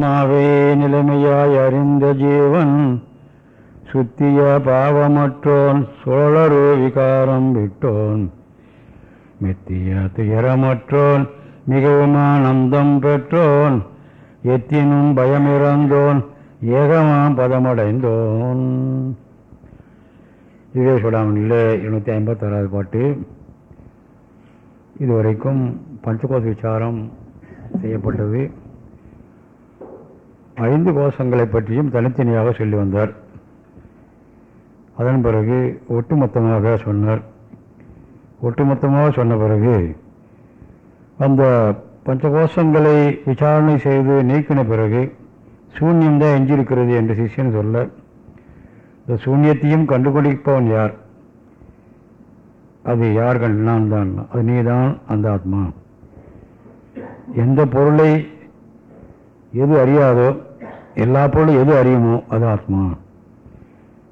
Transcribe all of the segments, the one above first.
மாவே நிலைமையாய் அறிந்த ஜீவன் சுத்திய பாவமற்றோன் சோழரு விகாரம் விட்டோன். மெத்திய துயரமற்றோன் மிகவும் ஆனந்தம் பெற்றோன். எத்தினும் பயமிறந்தோன் ஏகமாம் பதமடைந்தோன். இதே சொல்லாமல் எழுநூத்தி ஐம்பத்தாறாவது பாட்டு. இதுவரைக்கும் பஞ்சகோஷ விசாரம் செய்யப்பட்டது. ஐந்து கோஷங்களை பற்றியும் தனித்தனியாக சொல்லி வந்தார். அதன் பிறகு ஒட்டுமொத்தமாக சொன்னார். ஒட்டுமொத்தமாக சொன்ன பிறகு அந்த பஞ்சகோஷங்களை விசாரணை செய்து நீக்கின பிறகு சூன்யம்தான் எஞ்சிருக்கிறது என்று சிஷியன் சொல்ல இந்த சூன்யத்தையும் கண்டுபிடிப்பவன் யார்? அது யார் கண்டு நான் தான். அது நீதான் அந்த ஆத்மா. எந்த பொருளை எது அறியாதோ எல்லா பொருளும் எது அறியுமோ அது ஆத்மா.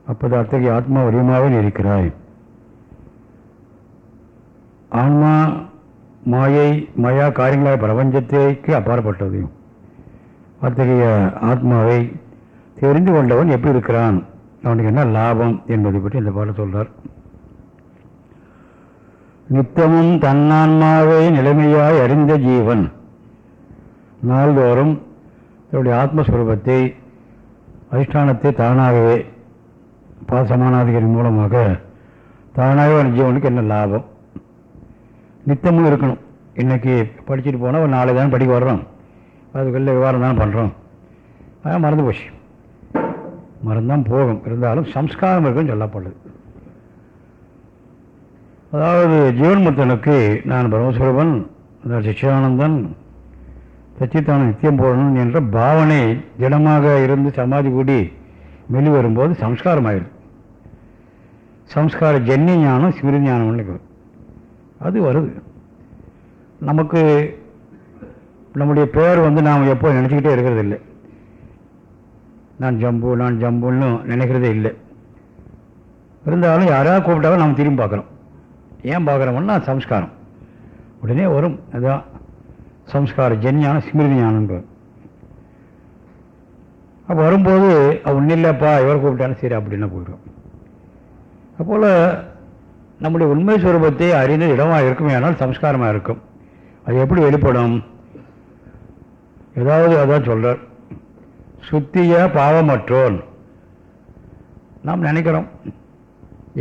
அப்போது அத்தகைய ஆத்மா வடிவமாகவே இருக்கிறாய். ஆன்மா மாயை மாயா காரியங்களாக பிரபஞ்சத்திற்கு அப்பாற்பட்டது. அத்தகைய ஆத்மாவை தெரிந்து கொண்டவன் எப்படி இருக்கிறான்? அவனுக்கு என்ன லாபம் என்பதை பற்றி இந்த பாட சொல்றார். நித்தமும் தன்னான்மாவை நிலைமையாய் அறிந்த ஜீவன். நாள்தோறும் இவருடைய ஆத்மஸ்வரூபத்தை அதிஷ்டானத்தை தானாகவே பாசமானாதிகரின் மூலமாக தானாகவே அந்த ஜீவனுக்கு என்ன லாபம்? நித்தமும் இருக்கணும். இன்றைக்கி படிச்சுட்டு போனால் ஒரு நாளை தான் படிக்க வர்றோம். அதுக்குள்ள விவகாரம் தான் பண்ணுறோம் அதான் மறந்து போச்சு. மறந்தான் போகும். இருந்தாலும் சம்ஸ்காரம் இருக்குன்னு சொல்லப்படுது. அதாவது ஜீவன் மத்தனுக்கு நான் பிரம்மஸ்வரூபன் அந்த சிச்சானந்தன் சச்சித்தான நித்தியம் போடணும் என்ற பாவனை திடமாக இருந்து சமாதி கூடி வெளி வரும்போது சம்ஸ்காரம் ஆயிடுது சம்ஸ்கார ஜன்னி ஞானம் ஸ்மிருதி ஞானம்னு அது வருது. நமக்கு நம்முடைய பேர் வந்து நாம் எப்போ நினச்சிக்கிட்டே இருக்கிறது இல்லை. நான் ஜம்பு நான் ஜம்புன்னு நினைக்கிறதே இல்லை. இருந்தாலும் யாராவது கூப்பிட்டாலும் நாம் திரும்பி பார்க்குறோம். ஏன் பார்க்குறோம்னா சம்ஸ்காரம். உடனே வரும். அதுதான் சம்ஸ்கார ஜன்யானம் ஸ்மிருதி ஞானம் அப்போ வரும்போது ஒன்றும் இல்லைப்பா இவர் கூப்பிட்டாலும் சரி அப்படின்னா போயிடும். அப்போல் நம்முடைய உண்மை சுரூபத்தை அறிந்த இடமாக இருக்குமே ஆனால் சம்ஸ்காரமாக இருக்கும். அது எப்படி வெளிப்படும்? ஏதாவது அதான் சொல்கிறார் சுத்திய பாவமற்றோன். நாம் நினைக்கிறோம்.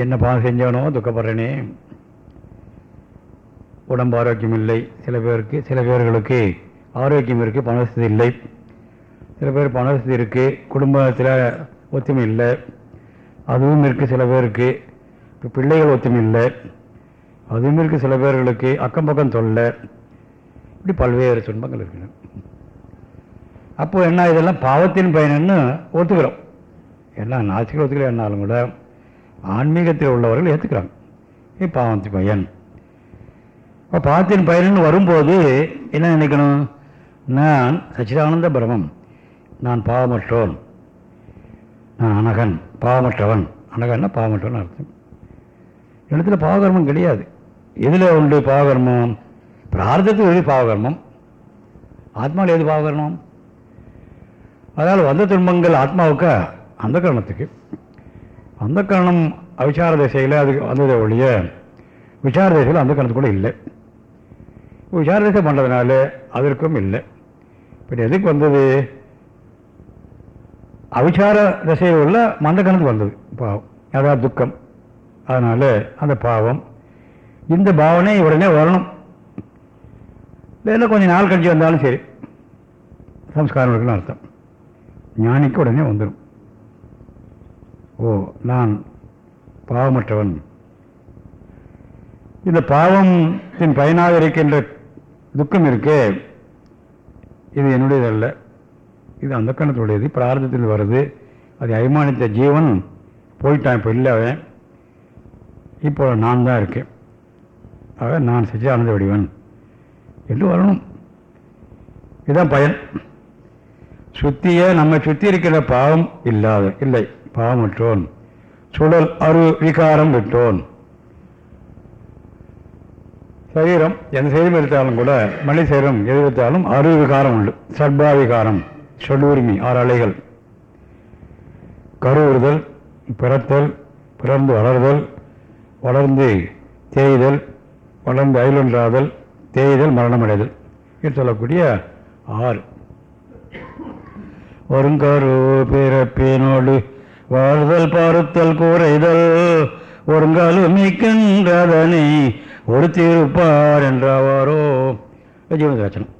என்ன பாவம் செஞ்சானோ துக்கப்படுறேனே. உடம்பு ஆரோக்கியம் இல்லை சில பேருக்கு சில பேர்களுக்கு ஆரோக்கியம் இருக்குது பண வசதி இல்லை. சில பேர் பண வசதி இருக்குது குடும்பத்தில் ஒத்துமை இல்லை. அதுவும் இருக்குது சில பேருக்கு. இப்போ பிள்ளைகள் ஒத்துமை இல்லை. அதுவும் இருக்குது சில பேர்களுக்கு அக்கம் பக்கம் தொல்லை. இப்படி பல்வேறு துன்பங்கள் இருக்குது அப்போ என்ன இதெல்லாம் பாவத்தின் பயனன்னு ஒத்துக்கிறோம். எல்லாம் நாசிகள் ஒத்துக்கல என்னாலும் கூட ஆன்மீகத்தில் உள்ளவர்கள் ஏற்றுக்கிறாங்க இது பாவத்தின் பயன். இப்போ பாத்தின் பயன் வரும்போது என்ன நினைக்கணும்? நான் சச்சிதானந்த பிரமம் நான் பாவமற்றோன். நான் அனகன் பாவமற்றவன். அனகன்னா பாவமற்றவன் அர்த்தம். இடத்துல பாவகர்மம் கிடையாது. எதில் உண்டு பாவகர்மம்? பிரார்த்தத்துக்கு எது பாவகர்மம். ஆத்மாவில் எது பாவகர்மம். அதனால் வந்த துன்பங்கள் ஆத்மாவுக்கு? அந்த கரணத்துக்கு அந்த கரணம் அவிசார திசையில் அதுக்கு வந்ததை ஒழிய விசார திசையில் அந்த கரணத்து கூட இல்லை. விசார பண்ணுறதுனால அதற்கும் இல்லை. இப்போ எதுக்கு வந்தது? அவிசார திசையில் உள்ள மந்த கணக்கு வந்தது பாவம். அதாவது துக்கம். அதனால் அந்த பாவம். இந்த பாவனை உடனே வரணும். இல்லை கொஞ்சம் நாள் கழிச்சு வந்தாலும் சரி. சம்ஸ்காரம் இருக்குன்னு அர்த்தம். ஞானிக்கு உடனே வந்துடும் ஓ நான் பாவமற்றவன். இந்த பாவத்தின் பயனாக இருக்கின்ற துக்கம் இருக்கே இது என்னுடையதல்ல இது அந்த கணத்துடையது பிரார்த்தத்தில் வருது. அது அபிமானித்த ஜீவன் போயிட்டான் இப்போ இல்லை அவன். இப்போ நான் தான் இருக்கேன். ஆக நான் சச்சிதானந்த வடிவன். என்று வரணும். இதுதான் பயன். சுத்திய நம்ம சுற்றி இருக்கிற பாவம் இல்லாத இல்லை பாவமற்றோன். சுழல் அரு விகாரம் விட்டோன் சரீரம் எந்த சரீரம் எடுத்தாலும் கூட மனித சரீரம் எது எடுத்தாலும் அரு விகாரம் உண்டு. சர்பாவிகாரம் சொல்லுரிமை ஆறு அலைகள். கருவுறுதல் பிறத்தல் பிறந்து வளர்தல் வளர்ந்து தேய்தல் வளர்ந்து அயலொன்றாதல் தேய்தல் மரணமடைதல். என்று சொல்லக்கூடிய ஆறு. ஒருங்கரு பிறப்பினோடு வாழ்தல் பாருத்தல் கூரைதல் ஒருங்காலு மிக்கின்றதனை பொறுத்திருப்பார் தீர்ப்பார் என்றாவாரோ? ஜீவனதாச்சனம்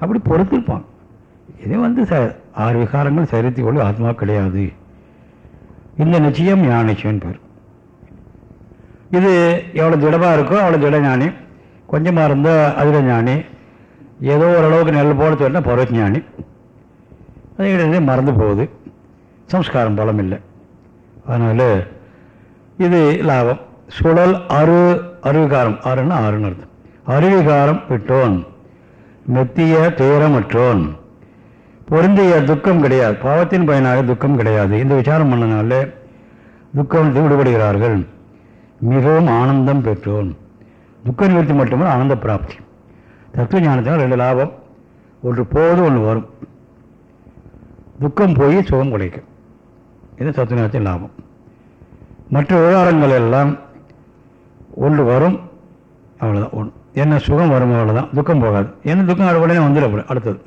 அப்படி பொறுத்திருப்பான். இது வந்து ச ஆறு விகாரங்கள் சரித்து கொள்ள ஆத்மா கிடையாது. இந்த நிச்சயம் ஞான நிச்சயம் பேர். இது எவ்வளோ திடமாக இருக்கோ அவ்வளோ திட ஞானி. கொஞ்சமாக இருந்தால் அதில் ஞானி. ஏதோ ஓரளவுக்கு நெல் போல சொன்னால் பருவ ஞானி. அது இடையிலே மறந்து போகுது. சம்ஸ்காரம் பலம் இல்லை அதனால் இது லாபம். சுழல் அரு அருவிகாரம். அருன்னா ஆறுன்னு அர்த்தம். அருவிகாரம் விட்டோன். மெத்திய துயரமற்றோன். பொருந்திய துக்கம் கிடையாது. பாவத்தின் பயனாக துக்கம் கிடையாது. இந்த விசாரம் பண்ணனால துக்கம் விடுபடுகிறார்கள். மிகவும் ஆனந்தம் பெற்றோன். துக்க நிவர்த்தி மட்டுமே ஆனந்த பிராப்தி. தத்துவ ஞானத்தினால் ரெண்டு லாபம். ஒன்று போது ஒன்று வரும். துக்கம் போய் சுகம் கிடைக்கும். இது தத்துவ ஞானத்தின் லாபம். மற்ற விவகாரங்கள் எல்லாம் ஒன்று வரும் அவ்வளோதான் ஒன்று என்ன சுகம் வரும் அவ்வளோதான் துக்கம் போகாது. என்ன துக்கம் உடனே வந்துடும் அடுத்தது.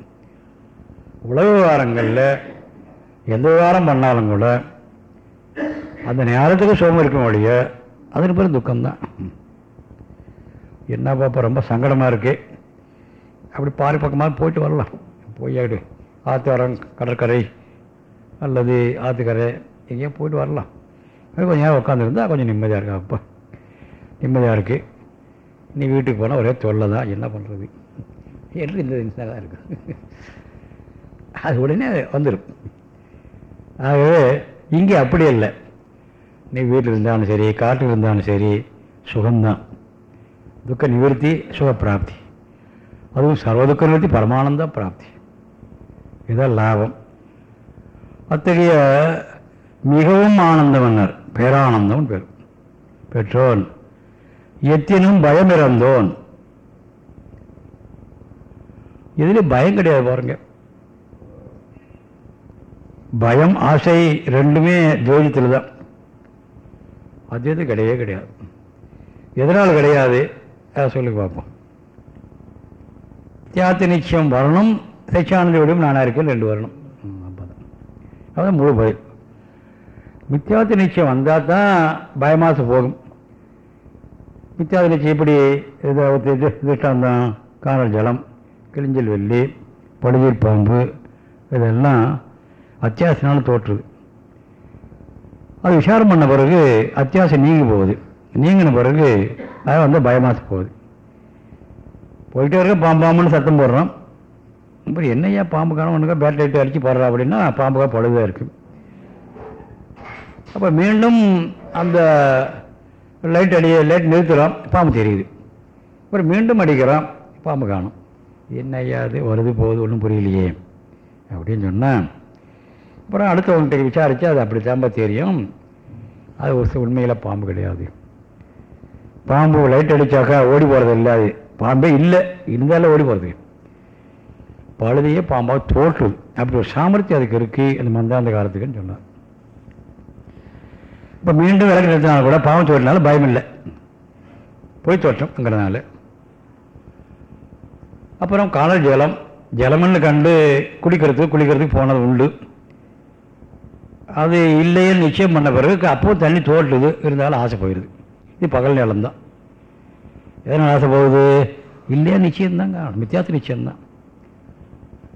உலக விவகாரங்களில் எந்த விவகாரம் பண்ணாலும் கூட அந்த நேரத்துக்கு சுகம் இருக்கும் வழிய அதற்கு பேர் துக்கம்தான். என்ன பாப்பா ரொம்ப சங்கடமாக இருக்கு. அப்படி பாரி பக்கமாக போயிட்டு வரலாம். போய் ஆற்றுவரம் கடற்கரை அல்லது ஆற்றுக்கரை எங்கேயோ போயிட்டு வரலாம். கொஞ்சம் நேரம் உட்காந்துருந்தா கொஞ்சம் நிம்மதியாக இருக்கா அப்போ நிம்மதியாக இருக்குது நீ வீட்டுக்கு போனால் ஒரே தொல்லை தான் என்ன பண்ணுறது என்று இந்த நிமிஷம் தான் இருக்குது அது உடனே வந்துடும் ஆகவே இங்கே அப்படி இல்லை நீ வீட்டில் இருந்தாலும் சரி காட்டில் இருந்தாலும் சரி சுகம்தான். துக்க நிவர்த்தி சுகப்பிராப்தி. அதுவும் சர்வதுக்க நிவர்த்தி பரமானந்த பிராப்தி. இதுதான் லாபம். அத்தகைய மிகவும் ஆனந்தமன்னர் பேரானந்தம் பேர். பெற்றோன். எத்தினும் பயம் இறந்தோன் இதில் பயம் கிடையாது பாருங்க. பயம் ஆசை ரெண்டுமே துவைதத்தில் தான் அத்வைதம் கிடையவே கிடையாது. எதனால் கிடையாது? அதை சொல்லி பார்ப்போம். தியாத்த நிச்சயம் வரணும். சச்சியானந்த நானாக இருக்கேன் ரெண்டு வரணும். அப்போ தான் முழு பயம். மித்தியாத்த நிச்சயம் வந்தால் தான் பயமாசு போகும். மித்தியாத நிச்சயம் இப்படி இது திருஷ்டாந்தம் காணல் ஜலம் கிழிஞ்சல் வெள்ளி படுதீர் பாம்பு இதெல்லாம் அத்தியாசனால் தோற்றுது. அது விசாரம் பண்ண பிறகு அத்தியாசம் நீங்கி போகுது. நீங்கின பிறகு அது வந்து பயமாசு போகுது. போயிட்டே இருக்க பாம்பாம்னு சத்தம் போடுறோம். அப்புறம் என்னையா பாம்பு காணவனுக்கா பேட் லைட்டு அடித்து போடுறா அப்படின்னா பாம்புக்காக பழுதாக இருக்குது அப்போ மீண்டும் அந்த லைட் அடி லைட் நிறுத்துகிறோம் பாம்பு தெரியுது. அப்புறம் மீண்டும் அடிக்கிறோம் பாம்பு காணும். என்னையா அது வருது போகுது ஒன்றும் புரியலையே. அப்படின்னு சொன்னால் அப்புறம் அடுத்தவங்கிட்ட விசாரித்து அது அப்படி தாம்பா தெரியும். அது ஒரு உண்மையில் பாம்பு கிடையாது. பாம்பு லைட் அடித்தாக்கா ஓடி போகிறது இல்லாது பாம்பே இல்லை இருந்தாலும் ஓடி போகிறது பழுதையே பாம்பாக தோற்றுது அப்படி ஒரு சாமர்த்தியம் அதுக்கு இருக்குது அந்த மந்தாந்த காலத்துக்குன்னு சொன்னார். இப்போ மீண்டும் விளக்கு நிறுத்தினாலும் கூட பாவம் தோற்றினாலும் பயம் இல்லை போய் தோற்றம்ங்கிறதுனால அப்புறம் காணல் ஜலம். ஜலம்னு கண்டு குடிக்கிறதுக்கு குளிக்கிறதுக்கு போனது உண்டு. அது இல்லையே நிச்சயம் பண்ண பிறகு அப்போ தண்ணி தோற்றுது. இருந்தாலும் ஆசை போயிடுது. இது பகல் நிலம்தான் எதனால் ஆசை போகுது? இல்லையா நிச்சயம்தாங்க. மித்தியாச நிச்சயம்தான்.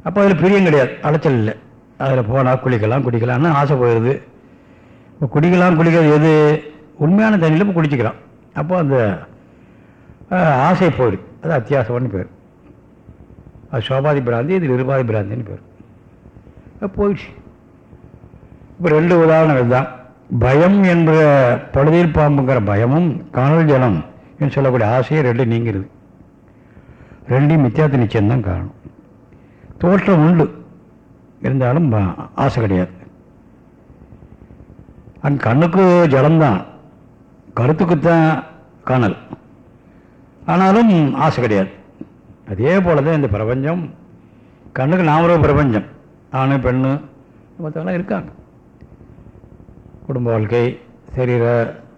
அப்போ அதில் பிரியம் கிடையாது. அலைச்சல் இல்லை. அதில் போனால் குளிக்கலாம் குடிக்கலாம்னு ஆசை போயிடுது. இப்போ குடிக்கலாம் குளிக்கிறது எது? உண்மையான தண்ணியில் இப்போ குடிச்சிக்கலாம். அப்போ அந்த ஆசை போயிடு. அது அத்தியாசம்னு பேர். அது சோபாதி பிராந்தி இது நிருபாதி பிராந்தின்னு பேர். போயிடுச்சு. இப்போ ரெண்டு உதாரணம் இதுதான் பயம் என்ற பழுதில் பாம்புங்கிற பயமும் காணல் ஜலம் என்று சொல்லக்கூடிய ஆசையை ரெண்டு நீங்கிறது ரெண்டையும் மித்தியாத்த நிச்சயம்தான் காரணம். தோற்றம் உண்டு. இருந்தாலும் ஆசை கிடையாது. அங்கே கண்ணுக்கு ஜலம்தான் கருத்துக்குத்தான் காணல். ஆனாலும் ஆசை கிடையாது. அதே போல தான் இந்த பிரபஞ்சம். கண்ணுக்கு நாமரூப பிரபஞ்சம். ஆணு பெண்ணு மற்றவங்களாம் இருக்காங்க. குடும்ப வாழ்க்கை சரீர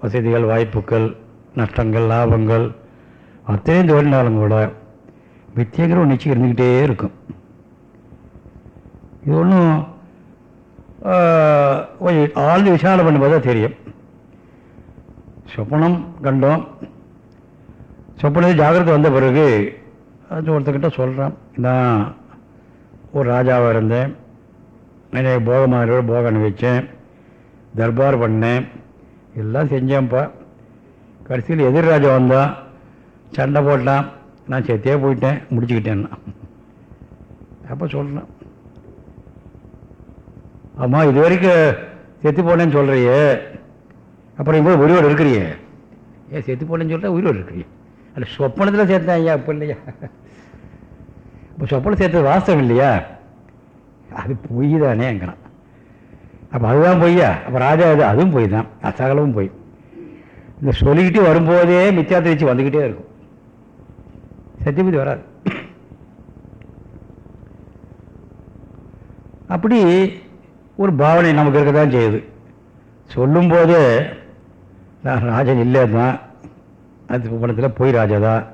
வசதிகள் வாய்ப்புகள் நஷ்டங்கள் லாபங்கள் அத்தனையும் தோன்றினாலும் கூட வித்தியங்கிற ஒரு நிச்சயம் இருந்துக்கிட்டே இருக்கும். இது ஒன்றும் கொஞ்சம் ஆழ்ந்து விசாரணை பண்ணும்போது தான் தெரியும் சொப்பனம் கண்டோம் சொப்பனத்தில் ஜாகிரதை வந்த பிறகு அது ஒருத்தர்கிட்ட சொல்கிறான் நான் ஒரு ராஜாவாக இருந்தேன் நிறைய போகமாக போக அனுபவித்தேன் தர்பார் பண்ணேன் எல்லாம் செஞ்சேன்ப்பா கடைசியில் எதிர் ராஜா வந்தான் சண்டை போட்டான் நான் செத்தே போயிட்டேன் முடிச்சுக்கிட்டேன்னா அப்போ சொல்கிறேன் ஆமாம் இது வரைக்கும் செத்து போனேன்னு சொல்கிறியே அப்புறம் போய் உயிரோடு இருக்கிறியே. ஏன் செத்து போனேன்னு சொல்லிட்டா உயிரோடு இருக்கிறியே. அல்ல சொப்பனத்தில் சேர்த்தேன் ஐயா அப்போ இல்லையா? இப்போ சொப்பனம் சேர்த்தது வாஸ்தவம் இல்லையா? அது பொய் தானே தானேங்கிறான் அப்போ அதுதான் பொய்யா? அப்போ ராஜா இது அதுவும் பொய் தான். அசகலமும் பொய். இந்த சொல்லிக்கிட்டு வரும்போதே மித்தியாத்தை வச்சு வந்துக்கிட்டே இருக்கும். சத்தியபதி வராது. அப்படி ஒரு பாவனை நமக்கு இருக்க தான் செய்யுது. சொல்லும்போதே நான் ராஜன் இல்லை தான் அது பணத்தில் போய் ராஜா தான்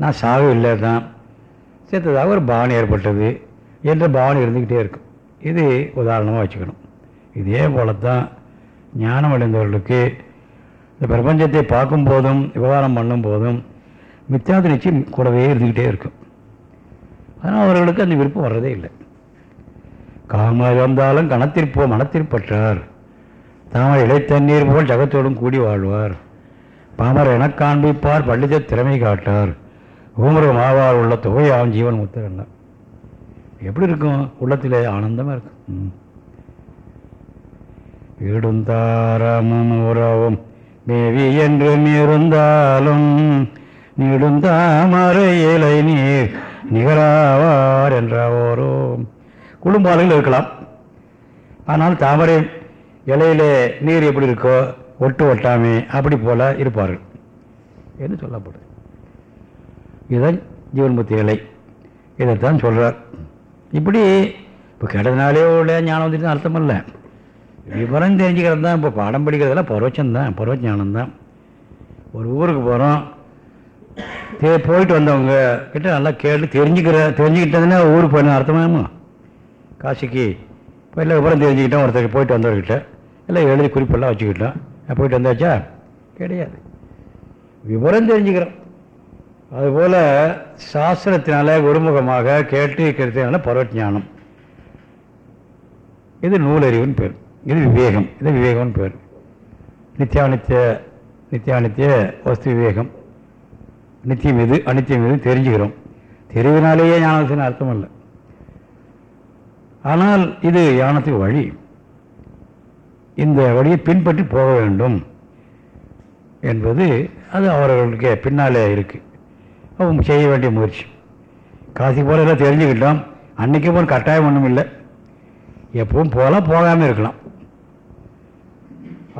நான் சாக இல்லை தான் சேர்த்ததாக ஒரு பாவனை ஏற்பட்டது என்ற பாவனை இருந்துக்கிட்டே இருக்கும். இது உதாரணமாக வச்சுக்கணும். இதே போல தான் ஞானம் அடைந்தவர்களுக்கு இந்த பிரபஞ்சத்தை பார்க்கும்போதும் விவகாரம் பண்ணும்போதும் மித்தியாத நிச்சயம் கூடவே இருந்துக்கிட்டே இருக்கும். ஆனால் அவர்களுக்கு அந்த விருப்பம் வர்றதே இல்லை. காம வந்தாலும் கணத்திற்போ மனத்திற்பற்றார். தாமரை இடைத்தண்ணீர் போல் ஜகத்தோடும் கூடி வாழ்வார். பாமர் என காண்பிப்பார் பள்ளித திறமை காட்டார். ஊமரம் ஆவார் உள்ள தொகையாம் ஜீவன் முத்தரல்ல எப்படி இருக்கும்? உள்ளத்தில் ஆனந்தமாக இருக்கும். இடுந்தாரமும் உறவும் மேவி என்று இருந்தாலும் நீடுந்தாமரை இலை நீர் நிகராவார் என்றாவோரோ குடும்பாளர்கள் இருக்கலாம். ஆனால் தாமரை இலையிலே நீர் எப்படி இருக்கோ ஒட்டு ஒட்டாமே அப்படி போல இருப்பார்கள். என்று சொல்லப்படுது. இதுதான் ஜீவன்முத்தி இலை இதைத்தான் சொல்கிறார் இப்படி இப்போ கிடந்தனாலே உள்ள ஞானம் வந்துட்டு அர்த்தம் இல்லை. விவரம் தெரிஞ்சுக்கிறது தான். இப்போ பாடம் படிக்கிறதெல்லாம் பரவச்சந்தான் பரவச்ச ஞானம் தான். ஒரு ஊருக்கு போகிறோம் தே போயிட்டு வந்தவங்க கிட்ட நல்லா கேட்டு தெரிஞ்சுக்கிற தெரிஞ்சுக்கிட்டதுன்னா ஊருக்கு போயிடணும். அர்த்தமாகுமா காசிக்கு இப்போ இல்லை விவரம் தெரிஞ்சுக்கிட்டோம் ஒருத்தருக்கு போயிட்டு வந்தவர்கிட்ட. எல்லாம் எழுதி குறிப்பெல்லாம் வச்சுக்கிட்டோம். போயிட்டு வந்தாச்சா? கிடையாது. விவரம் தெரிஞ்சுக்கிறோம். அதுபோல் சாஸ்திரத்தினால குருமுகமாக கேட்டு இருக்கிறதுனால பரவஞானம் இது நூலறிவுன்னு பேர். இது விவேகம். இது விவேகம்னு பேர். நித்தியானித்திய நித்தியானித்திய வஸ்து விவேகம். நித்தியம் இது அனித்தியம் இது தெரிஞ்சுக்கிறோம். தெரிவினாலேயே ஞானத்தின் அர்த்தம் இல்லை. ஆனால் இது யானத்துக்கு வழி. இந்த வழியை பின்பற்றி போக வேண்டும் என்பது அது அவர்களுக்கு பின்னாலே இருக்குது அவங்க செய்ய வேண்டிய முயற்சி. காசி போல எல்லாம் தெரிஞ்சுக்கிட்டோம். அன்றைக்கி போல் கட்டாயம் ஒன்றும் இல்லை. எப்பவும் போகலாம் போகாமல் இருக்கலாம்.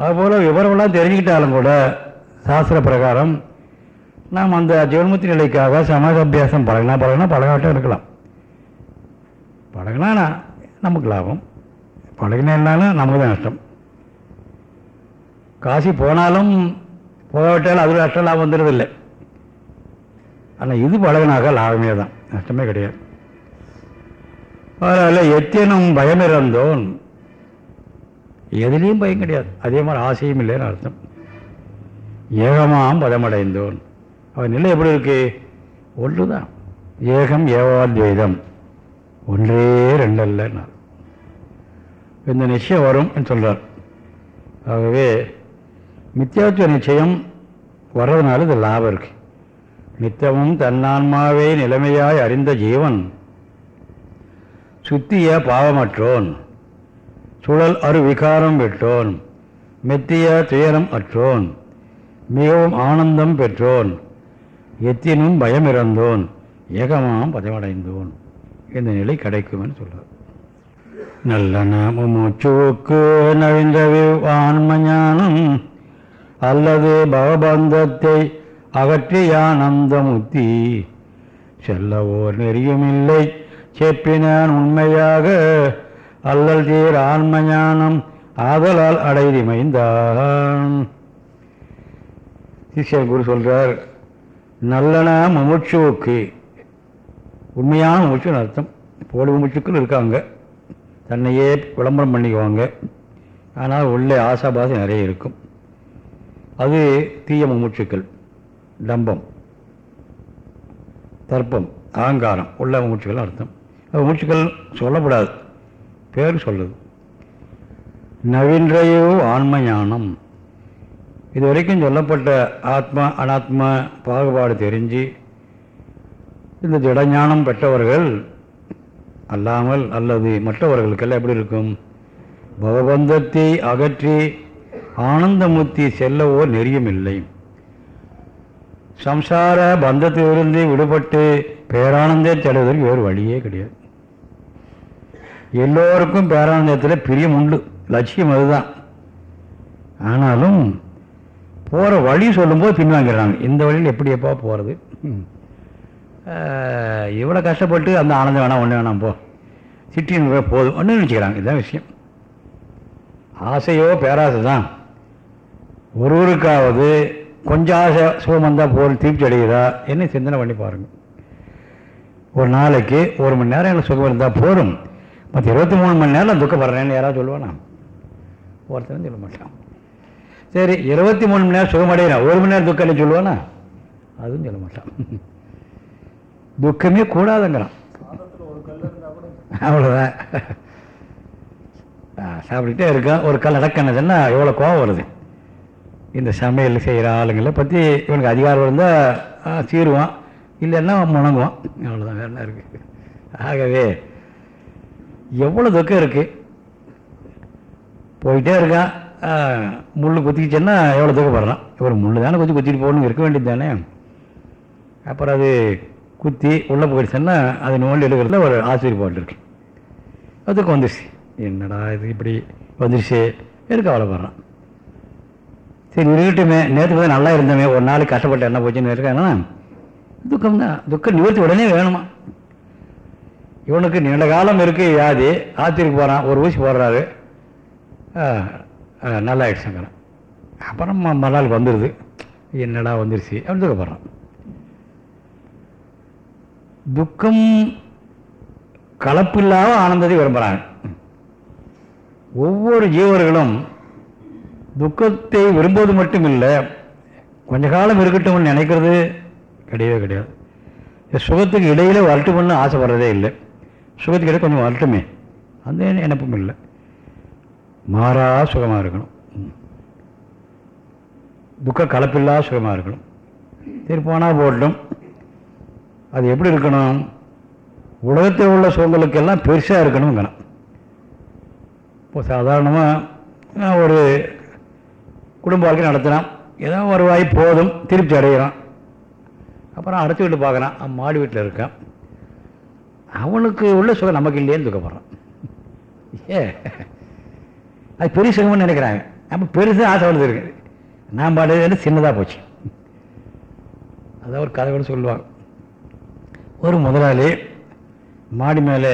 அதுபோல் விவரமெல்லாம் தெரிஞ்சுக்கிட்டாலும் கூட சாஸ்திர பிரகாரம் நாம் அந்த ஜீவன்முத்தி நிலைக்காக சமாஜ அபியாசம் பழகினா பழகினா பழகாட்டம் இருக்கலாம். பழகினா நமக்கு லாபம். பழகினாலும் நமக்கு தான் நஷ்டம். காசி போனாலும் போகாவிட்டாலும் அதில் நஷ்டம் லாபம் வந்துடுறதில்லை. ஆனால் இது பழகினாக்க லாபமே தான். நஷ்டமே கிடையாது. அதனால் எத்தனும் பயம் இருந்தோம் எதுலேயும் பயம் கிடையாது. அதே மாதிரி ஆசையும் இல்லைன்னு அர்த்தம். ஏகமாம் பதமடைந்தோன் அவன் நிலை எப்படி இருக்கு? ஒன்று தான் ஏகம் ஏவாத்வைதம். ஒன்றே ரெண்டல்ல இந்த நிச்சயம் வரும் என்று சொல்கிறார் ஆகவே மித்தியாத்துவ நிச்சயம் வர்றதுனால இது லாபம் இருக்கு. நித்தமும் தன்னான்மாவை நிலைமையாய் அறிந்த ஜீவன் சுத்திய பாவமற்றோன் சுழல் அரு விகாரம் பெற்றோன் மெத்திய துயரம் அற்றோன் மிகவும் ஆனந்தம் பெற்றோன் எத்தினும் பயமிறந்தோன் ஏகமாம் பதவடைந்தோன் இந்த நிலை கிடைக்கும் என்று சொல்றார். நல்ல நாமூச்சுவுக்கு நவிந்தவி ஆன்ம ஞானம் அல்லது பவபந்தத்தை அகற்றி ஆனந்தமுத்தி செல்லவோர் நெறியுமில்லை செப்பினான் உண்மையாக. அல்லல் தீர் ஆன்மஞானம் ஆதலால் அடைதிமைந்தான் மைந்தான். குரு சொல்றார் நல்லன முமுட்சுவுக்கு உண்மையான மூச்சுன்னு அர்த்தம். போலி மூச்சுக்கள் இருக்காங்க. தன்னையே விளம்பரம் பண்ணிக்குவாங்க. ஆனால் உள்ளே ஆசாபாசம் நிறைய இருக்கும். அது தீய மூச்சுக்கள் டம்பம். தர்ப்பம். அகங்காரம். உள்ள மூச்சுக்கள் அர்த்தம். அது மூச்சுக்கள் சொல்லப்படாது. பேர் சொல்லுது. நவீன்றையோ ஆன்ம ஞானம். இது வரைக்கும் சொல்லப்பட்ட ஆத்மா அனாத்மா பாகுபாடு தெரிஞ்சு இந்த ஜடஞானம் பெற்றவர்கள் அல்லாமல் அல்லது மற்றவர்களுக்கெல்லாம் எப்படி இருக்கும்? பவபந்தத்தை அகற்றி ஆனந்தமுத்தி செல்லவோ நெறியும் இல்லை சம்சார பந்தத்திலிருந்து விடுபட்டு பேரானந்தத்தை அடைவதற்கு வேறு வழியே கிடையாது. எல்லோருக்கும் பேரானந்தத்தில் பிரியம் உண்டு. லட்சியம் அதுதான். ஆனாலும் போகிற வழி சொல்லும்போது பின்வாங்கிறாங்க. இந்த வழியில் எப்படி எப்போ போகிறது இவ்வளோ கஷ்டப்பட்டு அந்த ஆனந்தம் வேணாம் ஒன்று வேணாம் போ. சிட்டின் போதும். ஒன்று நினச்சிக்கிறாங்க இதுதான் விஷயம். ஆசையோ பேராசை தான். ஒருவருக்காவது கொஞ்சம் ஆசை சுகம் வந்தால் போல் திருப்தி அடையுதா? என்ன சிந்தனை பண்ணி பாருங்கள் ஒரு நாளைக்கு ஒரு மணி நேரம் எனக்கு சுகம் இருந்தால் போதும். மற்ற இருபத்தி மூணு மணி நேரம் துக்கப்படுறேன்னு யாராவது சொல்லுவானா? ஒருத்தரும் சொல்ல மாட்டான். சரி இருபத்தி மூணு மணி நேரம் சுகமடைகிறேன் ஒரு மணி நேரம் துக்கம் இல்லை சொல்லுவானா? அதுவும் சொல்ல மாட்டான். துக்கமே கூடாதுங்கிறான். அவ்வளோதான் சாப்பிட்டுட்டே இருக்கான். ஒரு கல் நடக்கணுதுன்னா எவ்வளோ கோவம் வருது. இந்த சமையல் செய்கிற ஆளுங்களை பற்றி இவனுக்கு அதிகாரம் இருந்தால் சீருவான். இல்லைன்னா முணங்குவான். அவ்வளோதான் வேறு என்ன இருக்குது ஆகவே எவ்வளோ துக்கம் இருக்குது போயிட்டே இருக்கான். முள் குத்திக்கிச்சேன்னா எவ்வளோ துக்கப்படுறான்? ஒரு முள் தானே குத்தி குத்திட்டு போகணும் இருக்க வேண்டியது தானே? அப்புறம் அது குத்தி உள்ளே போயிடுச்சுன்னா அது நோண்டி எடுக்கிறதுல ஒரு ஆசிரியர் போட்டுருக்கு அதுக்கு வந்துடுச்சு என்னடா இது இப்படி வந்துருச்சு. எதுக்கு கவலைப்படுறான் சரி இருக்கட்டுமே. நேற்று வந்து நல்லா இருந்தமே. ஒரு நாளைக்கு கஷ்டப்பட்டு என்ன போச்சுன்னு இருக்காங்கன்னா துக்கம் தான் துக்கம் நிவர்த்தி உடனே வேணுமா? இவனுக்கு நீண்ட காலம் இருக்கு வியாதி. ஆத்திரிக்கு போகிறான் ஒரு ஊசி போடுறாரு. நல்லா ஆயிடுச்சுங்கிறான் அப்புறம் மறுநாள் வந்துடுது என்னடா வந்துருச்சு? அப்படின்னு துக்கப்படுறான். துக்கம் கலப்பில்லாத ஆனந்தத்தை விரும்புகிறாங்க ஒவ்வொரு ஜீவர்களும் துக்கத்தை விரும்புவது மட்டும் இல்லை கொஞ்ச காலம் இருக்கட்டும்னு நினைக்கிறது கிடையவே கிடையாது. சுகத்துக்கு இடையில் வரட்டும்னு ஆசைப்படுறதே இல்லை. சுகத்துக்கு இடையே கொஞ்சம் வரட்டுமே அந்த நினைப்பும் இல்லை. மாறா சுகமாக இருக்கணும். துக்க கலப்பில்லா சுகமாக இருக்கணும். சரி போனால் போட்டும். அது எப்படி இருக்கணும்? உலகத்தில் உள்ள சுகங்களுக்கெல்லாம் பெருசாக இருக்கணுங்கிறோம் இப்போ சாதாரணமாக ஒரு குடும்ப வாழ்க்கை நடத்துகிறான் ஏதோ ஒரு வாய் போதும் திருப்தி அடைகிறான் அப்புறம் அடுத்த வீட்டு பார்க்குறான். மாடி வீட்டில் இருக்கான். அவனுக்கு உள்ள சுகம் நமக்கு இல்லையேன்னு துக்கப்படுறான். ஏ அது பெரிய சுகம்னு நினைக்கிறாங்க. அப்போ பெருசாக ஆசை வளர்ந்துருக்கு இருக்குது நான் பாடுறது சின்னதாக போச்சு. அதான் ஒரு கதை கூட சொல்லுவாங்க. ஒரு முதலாளி மாடி மேலே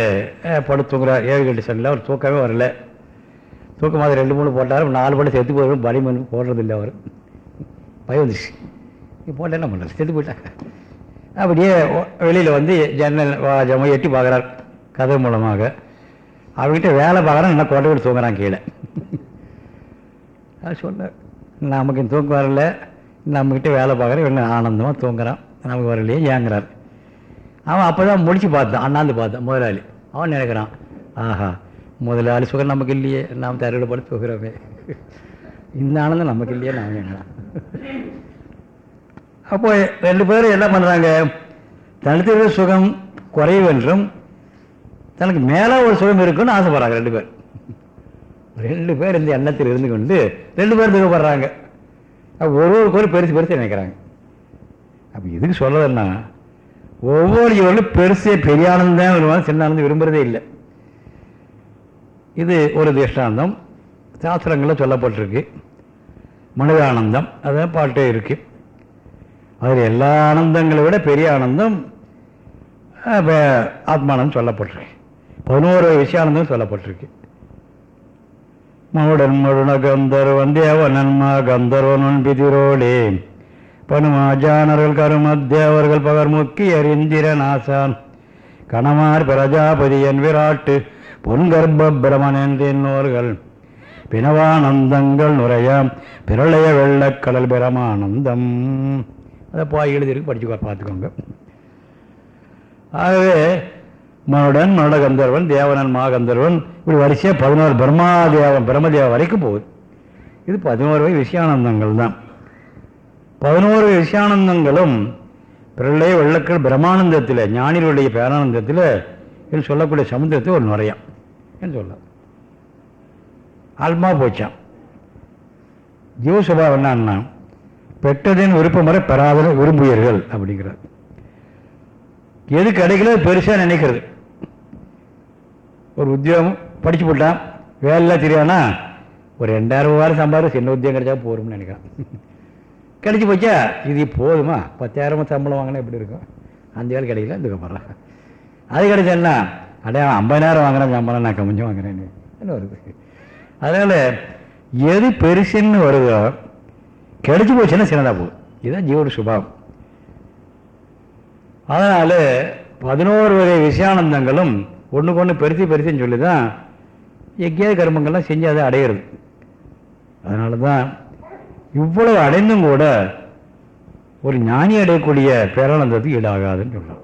படுத்துங்கிறார் ஏழு கட்டு செல்ல அவர் தூக்கமே வரல. தூக்கம் மாதிரி ரெண்டு மூணு போட்டாலும் நாலு படம் செத்து போயிடும் பலிமன் போடுறதில்லை அவர். பயம் வந்துச்சு நீ போட்ட என்ன பண்ணுறது செத்து போயிட்டாங்க அப்படியே வெளியில் வந்து ஜன்னல் வாஜமாக எட்டி பார்க்குறார் கதை மூலமாக. அவர்கிட்ட வேலை பார்க்குறான் என்ன கொட்டை விட்டு தூங்குறான் கீழே. அது சொன்னார் நமக்கு தூக்கம் வரல. நம்மக்கிட்ட வேலை பார்க்குறேன் இவன் ஆனந்தமாக தூங்குறான். நமக்கு வரலையே ஏங்குறார். அவன் அப்போ தான் முடிச்சு பார்த்தான். அண்ணாந்து பார்த்தான் முதலாளி. அவன் நினைக்கிறான் ஆஹா முதலாளி சுகம் நமக்கு இல்லையே நாம் தரையில் படுத்து போகிறோமே இந்த ஆனந்தம் நமக்கு இல்லையே நாம் நினைக்கிறான் அப்போ ரெண்டு பேரும் என்ன பண்ணுறாங்க தனித்திருக்கிற சுகம் குறைவென்றும் தனக்கு மேலே ஒரு சுகம் இருக்குன்னு ஆசைப்படுறாங்க ரெண்டு பேர். ரெண்டு பேர் இந்த எண்ணத்தில் இருந்து கொண்டு ரெண்டு பேர் துக்கப்படுறாங்க ஒருவருக்கு ஒரு பெருசு பெருசு நினைக்கிறாங்க. அப்போ எதுக்கு சொல்லலைன்னா ஒவ்வொரு இவர்களும் பெருசே பெரிய ஆனந்தம் விரும்புவாங்க சின்ன ஆனந்தம் விரும்புகிறதே இல்லை. இது ஒரு திஷ்டாந்தம். சாஸ்திரங்களில் சொல்லப்பட்டிருக்கு. மனித ஆனந்தம் அதான் பாட்டே இருக்குது அதில் எல்லா ஆனந்தங்களை விட பெரிய ஆனந்தம் ஆத்மானந்தம் சொல்லப்பட்டிருக்கு. பதினோரு விஷயானந்தம் சொல்லப்பட்டிருக்கு. மவுடன் மழுன கந்தர்வன் தேவனன்மா கந்தர்வனன் பிதிரோடே பனுமாஜானர்கள் கருமத்தேவர்கள் பகர் முக்கிய இந்திரநாசான். கணமார் பிரஜாபதியன் விராட்டு பொன்கர்ப்ப பிரமனென்றோர்கள் பிணவானந்தங்கள் நுரைய பிரளய வெள்ளக்கடல் பிரமானந்தம். அதை போய் எழுதியிருக்கு படிச்சு பார்த்துக்கோங்க. ஆகவே மனுடன் மனுட கந்தர்வன் தேவனன் மாகந்தர்வன் இப்படி வரிசையாக பதினோரு பிரம்மாதேவன் பிரம்மதேவன் வரைக்கும் போகுது. இது பதினோரு வகை விஷயானந்தங்கள் தான். பதினோரு விஷயானந்தங்களும் பிரளய வெள்ளக்கள் பிரம்மானந்தத்தில் ஞானிகளுடைய பேரானந்தத்தில் என்று சொல்லக்கூடிய சமுத்திரத்தில் ஒரு நுரையாம் என்று சொல்ல ஆல்மா போச்சான். ஜீவசுபாவம் என்னன்னா பெற்றதின் விருப்பமுறை பெறாத விரும்புவீர்கள் அப்படிங்கிறார். எது கிடைக்கல பெருசாக நினைக்கிறது. ஒரு உத்தியோகம் படிச்சு போட்டான் வேலைலாம் தெரியாதுன்னா ஒரு ரெண்டாயிரம் ரூபாய் சம்பாதிச்சு சின்ன உத்தியோகம் கிடைச்சா போகிறோம்னு நினைக்கிறான். கிடைச்சி போச்சா? இது போதுமா? பத்தாயிரம் சம்பளம் வாங்கினா எப்படி இருக்கும்? அந்த வேலை கிடைக்கல இதுக்கப்புறம் அது கிடைச்சேன்னா அடையா ஐம்பதாயிரம் வாங்குறேன் சம்பளம் நான் கொஞ்சம் வாங்குறேன்னு என்ன வருது? அதனால் எது பெருசுன்னு வருதோ கிடைச்சி போச்சுன்னா சின்னதாக போகுது. இதுதான் ஜீவோட சுபாவம். அதனால் பதினோரு வகை விஷயானந்தங்களும் ஒன்றுக்கு ஒன்று பெருத்தி பெருத்தின்னு சொல்லி தான் எங்கேயாவது கர்மங்கள்லாம் செஞ்சு அதை அடையிறது. அதனால தான் இவ்வளவு அடைந்தும் கூட ஒரு ஞானி அடையக்கூடிய பேரானந்தத்துக்கு ஈடாகாதுன்னு சொல்லலாம்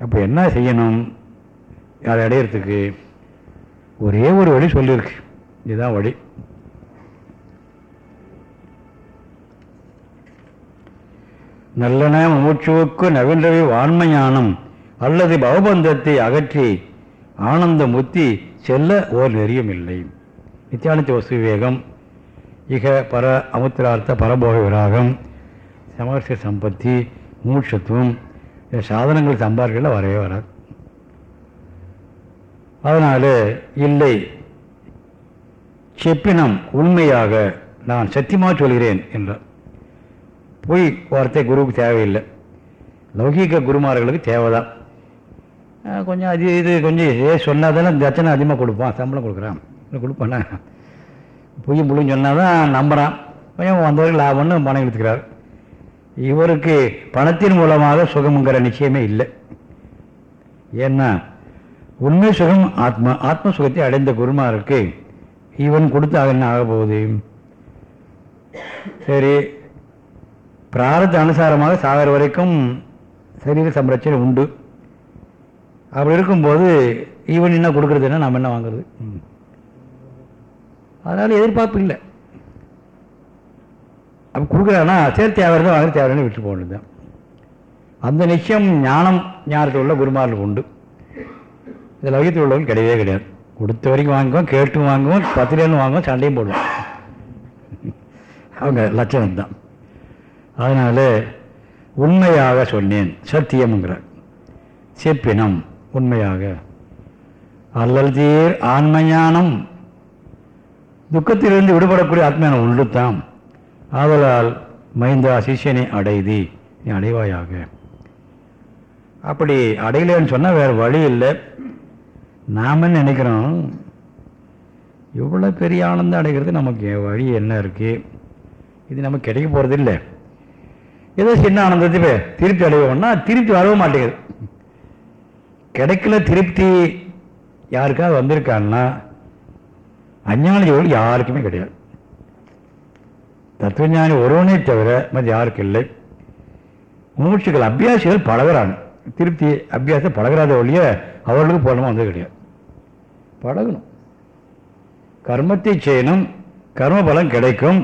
அப்போ என்ன செய்யணும்? அதை அடையிறதுக்கு ஒரே ஒரு வழி சொல்லியிருக்கு. இதுதான் வழி. நல்லன மூச்சுவுக்கு நவீன்றவை வான்மை ஞானம் அல்லது பவபந்தத்தை அகற்றி ஆனந்த முத்தி செல்ல ஓர் நெறியும் இல்லை. நித்தியானந்த வசு விவேகம் இக பர அமுத்திரார்த்த பரபோக விராகம் சமர்ஷ சம்பத்தி மூட்சத்துவம் சாதனங்கள் சம்பாதிக்கல வரவே வராது. அதனால் இல்லை. செப்பினம் உண்மையாக நான் சத்தியமாக சொல்கிறேன் என்றார். பொய் வார்த்தை குருவுக்கு தேவையில்லை. லௌகீக குருமார்களுக்கு தேவைதான். கொஞ்சம் அது இது கொஞ்சம் ஏ சொன்னால் தானே தட்சணை அதிகமாக கொடுப்பான் சம்பளம் கொடுக்குறான். இல்லை பொய் முழுன்னு சொன்னால் தான் நம்புகிறான் கொஞ்சம் வந்தவர்கள் லாபம்னு பணம் எடுத்துக்கிறார். இவருக்கு பணத்தின் மூலமாக சுகமுங்கிற நிச்சயமே இல்லை. ஏன்னா உண்மை சுகம் ஆத்மா ஆத்ம சுகத்தை அடைந்த குருமாருக்கு இவன் கொடுத்து அது என்ன ஆக போகுது? சரி பிராரத்த அனுசாரமாக சாகர வரைக்கும் சரீர சம்ரட்சணை உண்டு. அப்படி இருக்கும்போது இவன் என்ன கொடுக்கறதுன்னா நம்ம என்ன வாங்குறது? அதனால் எதிர்பார்ப்பு இல்லை. அப்போ கொடுக்குறானா சரி தேவையான வாங்க தேவையான விட்டு போகணும் அந்த நிச்சயம் ஞானம் ஞானத்தில் உள்ள குருமாரில் உண்டு. இந்த லோகத்தில் உள்ளவங்க கிடையவே கிடையாது. கொடுத்த வரைக்கும் வாங்குவோம் கேட்டு வாங்குவோம் பத்திரிகைன்னு வாங்குவோம் சண்டையும் போடுவோம். அவங்க லட்சணம் தான். அதனால் உண்மையாக சொன்னேன் சத்தியம்ங்கிறார். செப்பினம் உண்மையாக. அல்லல் தீர் ஆன்மஞானம் துக்கத்திலிருந்து விடுபடக்கூடிய ஆத்மையான உள்ளுத்தாம் ஆதலால் மைந்தா சிஷியனை அடைதி. நீ அடைவாயாக. அப்படி அடையலன்னு சொன்னால் வேறு வழி இல்லை. நாமன்னு நினைக்கிறோம்? இவ்வளோ பெரிய ஆனந்தம் அடைகிறது நமக்கு வழி என்ன இருக்குது இது நமக்கு கிடைக்க போகிறது இல்லை. ஏதோ சின்ன ஆனந்தத்தை இப்போ திருப்தி அடைவோம்னா திருப்தி வரவே மாட்டேங்குது. கிடைக்கல திருப்தி யாருக்காவது வந்திருக்காங்கன்னா அஞ்ஞான ஜீவர்கள் யாருக்குமே கிடையாது தத்துவஞானி ஒருவனே தவிர மற்ற யாருக்கும் இல்லை மூச்சுகள் அபியாசிகள் பழகிறாங்க திருப்தி அபியாசம் பழகிறாத ஒழிய அவர்களுக்கு போனமா வந்தது கிடையாது பழகணும் கர்மத்தை செய்யணும் கர்ம பலம் கிடைக்கும்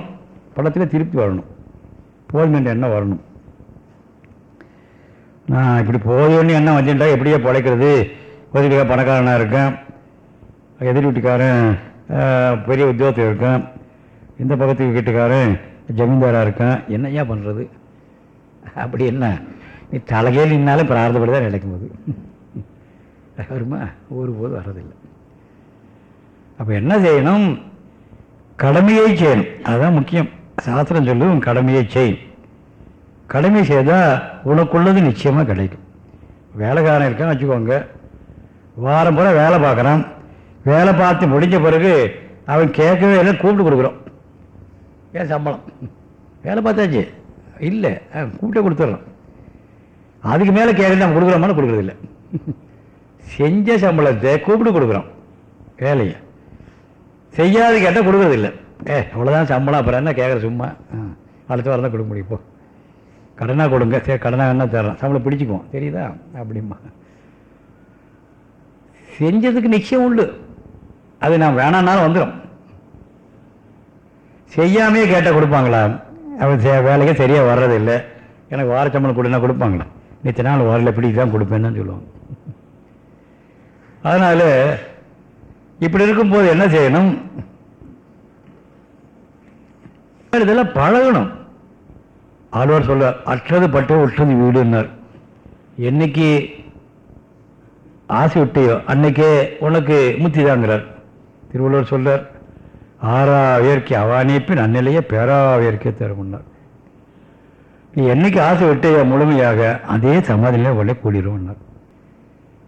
படத்தில் திருப்தி வரணும் போதும் எண்ணம் வரணும் நான் இப்படி போதும்னு எண்ணம் வந்துட்டா எப்படியே பழைக்கிறது உதவிக்காக பணக்காரனாக இருக்கேன் எதிர் வீட்டுக்காரன் பெரிய உத்தியோகத்தில் இருக்கான். இந்த பக்கத்து வீட்டுக்காரன் ஜமீன்தாராக இருக்கான். என்னய்யா பண்ணுறது அப்படி என்ன? நீ தலைகையில் நின்னாலும் பிரார்த்தப்படி தான் நடக்கும் போது. வருமா? ஒருபோது வர்றதில்லை. அப்போ என்ன செய்யணும்? கடமையை செய்யணும். அதுதான் முக்கியம். சாஸ்திரம் சொல்லும் கடமையை செய். கடமை செய்தால் உனக்குள்ளது நிச்சயமாக கிடைக்கும். வேலைக்காரன் இருக்கான்னு வச்சுக்கோங்க. வாரம் பூரா வேலை பார்க்குறான். வேலை பார்த்து முடிஞ்ச பிறகு அவன் கேட்கவே இல்லை கூப்பிட்டு கொடுக்குறோம். ஏன் சம்பளம்? வேலை பார்த்தாச்சு. இல்லை கூப்பிட்டு கொடுத்துட்றோம் அதுக்கு மேலே கேட்க நம்ம கொடுக்குறோமானு கொடுக்குறதில்ல செஞ்ச சம்பளத்தை கூப்பிட்டு கொடுக்குறோம். வேலையை. செய்யாது கேட்டால் கொடுக்குறதில்ல ஏ அவ்வளோதான் சம்பளம் அப்புறம் என்ன கேட்குற சும்மா? ஆ, அடுத்த வாரம் தான் கொடுக்க முடியும் இப்போ கடனாக கொடுங்க சரி கடனாக என்ன தர்றோம் சம்பளம் பிடிச்சிக்குவோம். தெரியுதா? அப்படிமா செஞ்சதுக்கு நிச்சயம் உண்டு. அது நான் வேணான்னாலும் வந்துடும் செய்யாமையே கேட்டால் கொடுப்பாங்களா? அவன் வேலைக்கு சரியாக வர்றதில்லை. எனக்கு வார சம்பளம் கொடுனா கொடுப்பாங்களா? நிச்சய நாள் வரல பிடிக்க தான் கொடுப்பேன்னு சொல்லுவாங்க. அதனால் இப்படி இருக்கும்போது என்ன செய்யணும்? இதெல்லாம் பழகணும். ஆழ்வார் சொல்ல அற்றது பட்டு உற்றது வீடுன்னார். என்னைக்கு ஆசை விட்டியோ அன்னைக்கே உனக்கு முத்தி தாங்கிறார். திருவள்ளுவர் சொல்றார் ஆறா இயற்கை அவானிப்பின் நன்னிலையே பேரா இயற்கை தருமுன்னார் நீ என்னைக்கு ஆசை விட்டையோ முழுமையாக அதே சமாதியிலே உள்ள கூடிடுவோம்னார்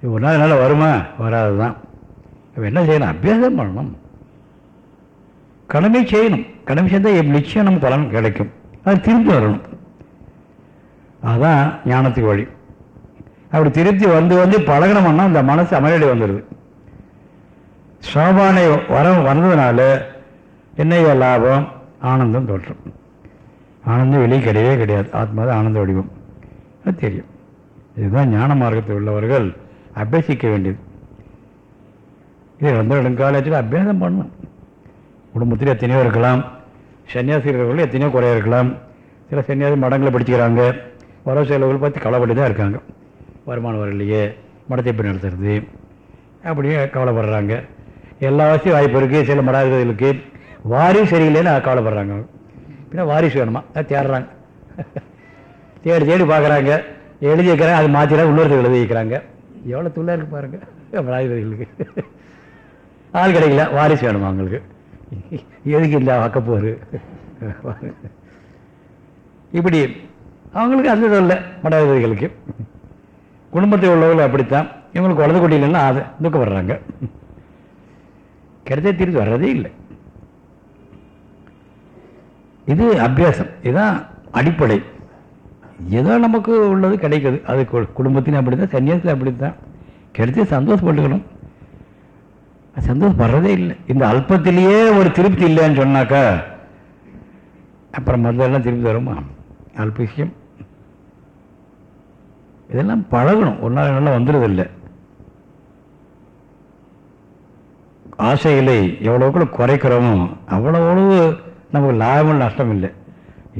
இது ஒரு நாள் என்னால் வருமா? வராது தான் என்ன செய்யணும்? அபியாசம் பண்ணணும். கடமை செய்யணும். கடமை செய்தால் நிச்சயம் நம்ம பலன் கிடைக்கும். அது திருப்பி வரணும். அதுதான் ஞானத்துக்கு வழி. அப்படி திருப்தி வந்து வந்து பழகணும்னா அந்த மனசு அமையடி வந்துடுது சோபானை வர வந்ததுனால என்ன லாபம் ஆனந்தம் தோற்றம். ஆனந்தம் வெளியே கிடையவே கிடையாது. ஆத்மா தான் ஆனந்த வடிவம். அது தெரியும். இதுதான் ஞான மார்க்கத்தில் உள்ளவர்கள் அபியசிக்க வேண்டியது. இது ரொம்ப காலேஜில் அபியாசம் பண்ணணும் குடும்பத்தில் எத்தனையோ இருக்கலாம். சன்னியாசிகள் எத்தனையோ குறைய இருக்கலாம். சில சன்னியாசி மடங்களை படிச்சுக்கிறாங்க. வர செலவுகள் பற்றி கவலைப்பட்டு தான் இருக்காங்க. வருமானம் வரலையே. மடத்தை எப்படி நடத்துறது? அப்படியே கவலைப்படுறாங்க. எல்லா வசதியும் வாய்ப்பு இருக்குது சில மடாதிபதிகளுக்கு வாரிசு சரியில்லைன்னு கவலைப்படுறாங்க. பின்ன வாரிசு வேணுமா? அதை தேடுறாங்க. தேடி தேடி பார்க்குறாங்க எழுதி வைக்கிறாங்க அது மாற்றிடா உள்ளூரத்துக்கு எழுதி வைக்கிறாங்க. எவ்வளோ துள்ளா இருக்கு பாருங்க. மடாதிபதிகளுக்கு ஆள் கிடைக்கல வாரிசு வேணுமா அவங்களுக்கு? எதுக்கு இல்லை வக்கப்போரு இப்படி அவங்களுக்கு அந்த இல்லை மடாதிபதிகளுக்கு. குடும்பத்தில் உள்ளவர்கள் அப்படித்தான். இவங்களுக்கு குழந்தை குட்டி இல்லைன்னா அதை துக்கப்படுறாங்க. கிடைச்ச திருப்பி வர்றதே இல்லை. இது அபியாசம். இதுதான் அடிப்படை. ஏதோ நமக்கு உள்ளது கிடைக்குது. அது கு- அப்படி தான் சன்னியாசத்தில் அப்படித்தான். கிடைச்சி சந்தோஷப்பட்டுக்கணும். சந்தோஷப்படுறதே இல்லை. இந்த அல்பத்திலேயே ஒரு திருப்தி இல்லைன்னு சொன்னாக்கா அப்புறம் மற்றெல்லாம் திருப்பி வருமா விஷயம் இதெல்லாம் பழகணும். ஒரு நாள் நல்லா வந்துடுறதில்லை. ஆசைகளை எவ்வளோக்குள்ள குறைக்கிறோமோ அவ்வளவு நமக்கு லாபம் நஷ்டம் இல்லை.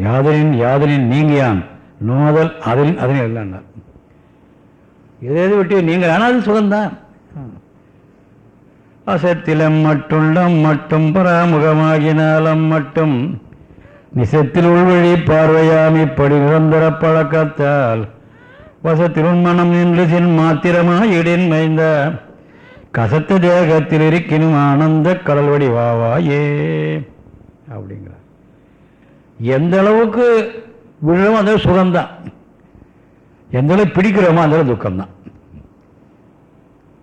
யாதனின் யாதனின் நீங்கியான் நோதல் அதில் அதனில் இல்லைன்னா எது எது விட்டு நீங்கள் ஆனால் அது சுகம்தான். அசத்திலம் மட்டுள்ளம் மட்டும் பராமுகமாகினாலம் மட்டும். நிசத்தில் உள்வழி பார்வையாம் படி நிரந்தர பழக்கத்தால். வசத்தில் உன்மனம் நின்று சின் மாத்திரமாக இடின் மைந்த கசத்த தேகத்தில் இருக்கினும் ஆனந்த கடல் வடிவாவாயே அப்படிங்கிறார். எந்த அளவுக்கு விழுறோமோ அந்த சுகம்தான். எந்த அளவுக்கு பிடிக்கிறோமோ அந்த அளவு துக்கம்தான்.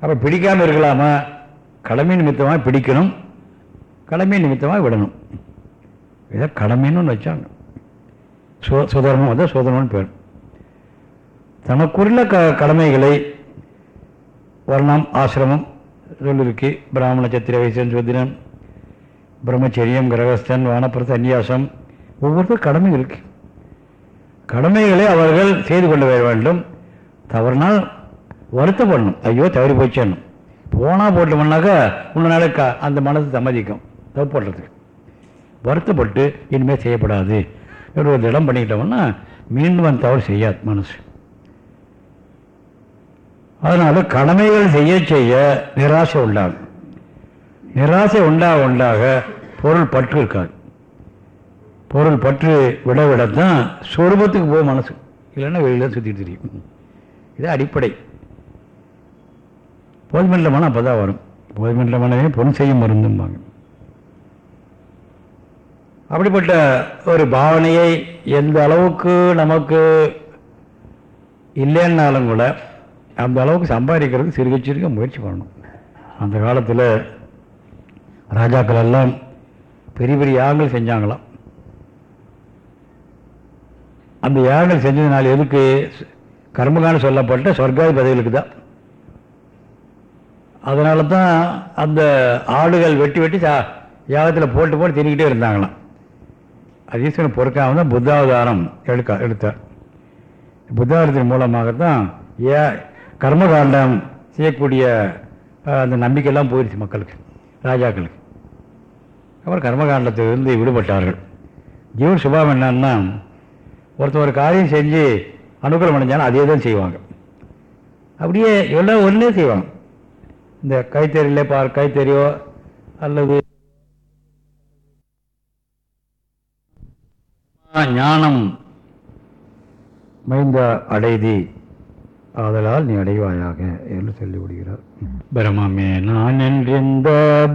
அப்போ பிடிக்காமல் இருக்கலாமா? கடமை நிமித்தமாக பிடிக்கணும். கடமை நிமித்தமாக விடணும். இதை கடமைன்னு வச்சாங்க. சு சுதர்மம் வந்து சுதர்மம்னு பேர். தனக்குள்ள க கடமைகளை வர்ணம் ஆசிரமம் சொல்லிருக்கு. பிராமண சத்திர வைசன் சுதிரன் பிரம்மச்சரியம் கிரகஸ்தன் வானப்பிரத சந்நியாசம் ஒவ்வொருத்தரும் கடமை இருக்கு. கடமைகளை அவர்கள் செய்து கொண்டு வர வேண்டும். தவறுனால் வருத்தப்படணும். ஐயோ தவறி போச்சேன்னு போனால் போட்டோம்னாக்கா முன்னால க அந்த மனசு சம்மதிக்கும். தப்பு பண்ணுறதுக்கு வருத்தப்பட்டு இனிமேல் செய்யப்படாது. இப்படி ஒரு திடம் பண்ணிக்கிட்டோம்னா மீண்டும் அந்த தவறு செய்யாது மனசு. அதனால் கடமைகள் செய்ய செய்ய நிராசை உண்டாகும். நிராசை உண்டாக உண்டாக பொருள் பற்று இருக்காது. பொருள் பற்று விட விடத்தான் சொருபத்துக்கு போக மனசு. இல்லைன்னா வெளியில் சுற்றிட்டு தெரியும். இது அடிப்படை. போதுமென்ற மனம் அப்போ தான் வரும் போதுமென்ற மனமே பொன் செய்யும் மருந்தும்பாங்க. அப்படிப்பட்ட ஒரு பாவனையை எந்த அளவுக்கு நமக்கு இல்லைன்னாலும் கூட அந்த அளவுக்கு சம்பாதிக்கிறது சிறுக சிறுக முயற்சி பண்ணணும். அந்த காலத்தில் ராஜாக்கள் எல்லாம் பெரிய பெரிய யாகங்கள் செஞ்சாங்களாம். அந்த யாகங்கள் செஞ்சதுனால எதுக்கு கர்மகான சொல்லப்பட்ட சொர்க்காதி பதவிகளுக்கு தான். அதனால தான் அந்த ஆடுகள் வெட்டி வெட்டி சா யாகத்தில் போட்டு போட்டு தின்னிக்கிட்டே இருந்தாங்களாம். அது ஈஸ்வரன் பொறுக்காமல் தான் புத்தாவதாரம் எடுக்க எடுத்தார். புத்தாவதாரத்தின் மூலமாகத்தான் ஏ கர்மகாண்டம் செய்யக்கூடிய அந்த நம்பிக்கையெல்லாம் போயிடுச்சு மக்களுக்கு ராஜாக்களுக்கு. அப்புறம் கர்மகாண்டத்திலிருந்து விடுபட்டார்கள். ஜீவன் சுபாவம் என்னன்னா ஒருத்தர் ஒரு காரியம் செஞ்சு அனுகூலம் அடைஞ்சாலும் அதே தான் செய்வாங்க. அப்படியே எல்லாம் ஒன்றே செய்வாங்க. இந்த கைத்தறியிலே பார் கைத்தறியோ அல்லது ஞானம் மைந்த அடைதி. ஆதலால் நீ அடைவாயாக என்று சொல்லி விடுகிறார் பிரமமே நான் என்றிருந்த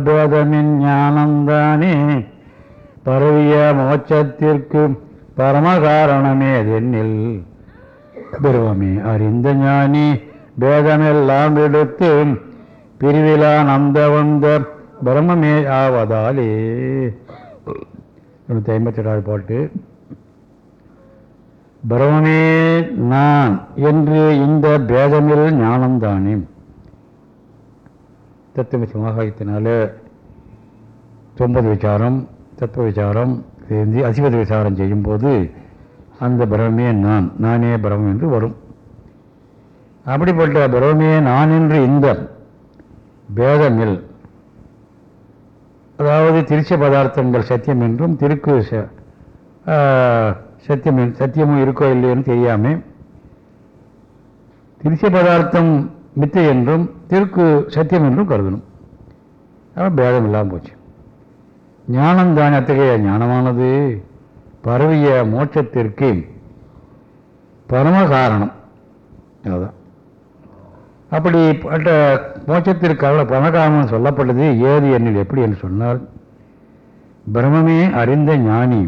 போதமின் ஞானந்தானே பரவிய மோட்சத்திற்கு பரமகாரணமே அதென்னில் பிரமமே அறிந்த ஞானி பேதமெல்லாம் எடுத்து பிரிவிலான் அந்த வந்த பிரமமே ஆவதாலே. தொண்ணூற்றி ஐம்பத்தி ஏழாவது பாட்டு. பிரமமே நான் என்று இந்த பேதமில் ஞானம்தானே? தத்துவ மகாயத்தினால தொம்பது விசாரம் தத்துவ விசாரம் சேர்ந்து அசிவத விசாரம் செய்யும்போது அந்த பிரமே நான் நானே பிரமம் என்று வரும். அப்படிப்பட்ட பிரமே நான் என்று இந்த பேதமில் அதாவது திருச்ச பதார்த்தங்கள் சத்தியம் என்றும் திருக்கு ச- சத்தியம் சத்தியமும் இருக்கோ இல்லையோன்னு தெரியாமல் திருச்ச பதார்த்தம் மித்தை என்றும் திருக்கு சத்தியம் என்றும் கருதணும். அவன் பேதம் இல்லாமல் போச்சு. ஞானம் தான் அத்தகைய ஞானமானது. பரவிய மோட்சத்திற்கு பரம காரணம். அதுதான் அப்படி பட்ட மோட்சத்திற்கு அவ்வளோ சொல்லப்பட்டது ஏது என்னில் எப்படி என்று சொன்னால் பிரமமே அறிந்த ஞானி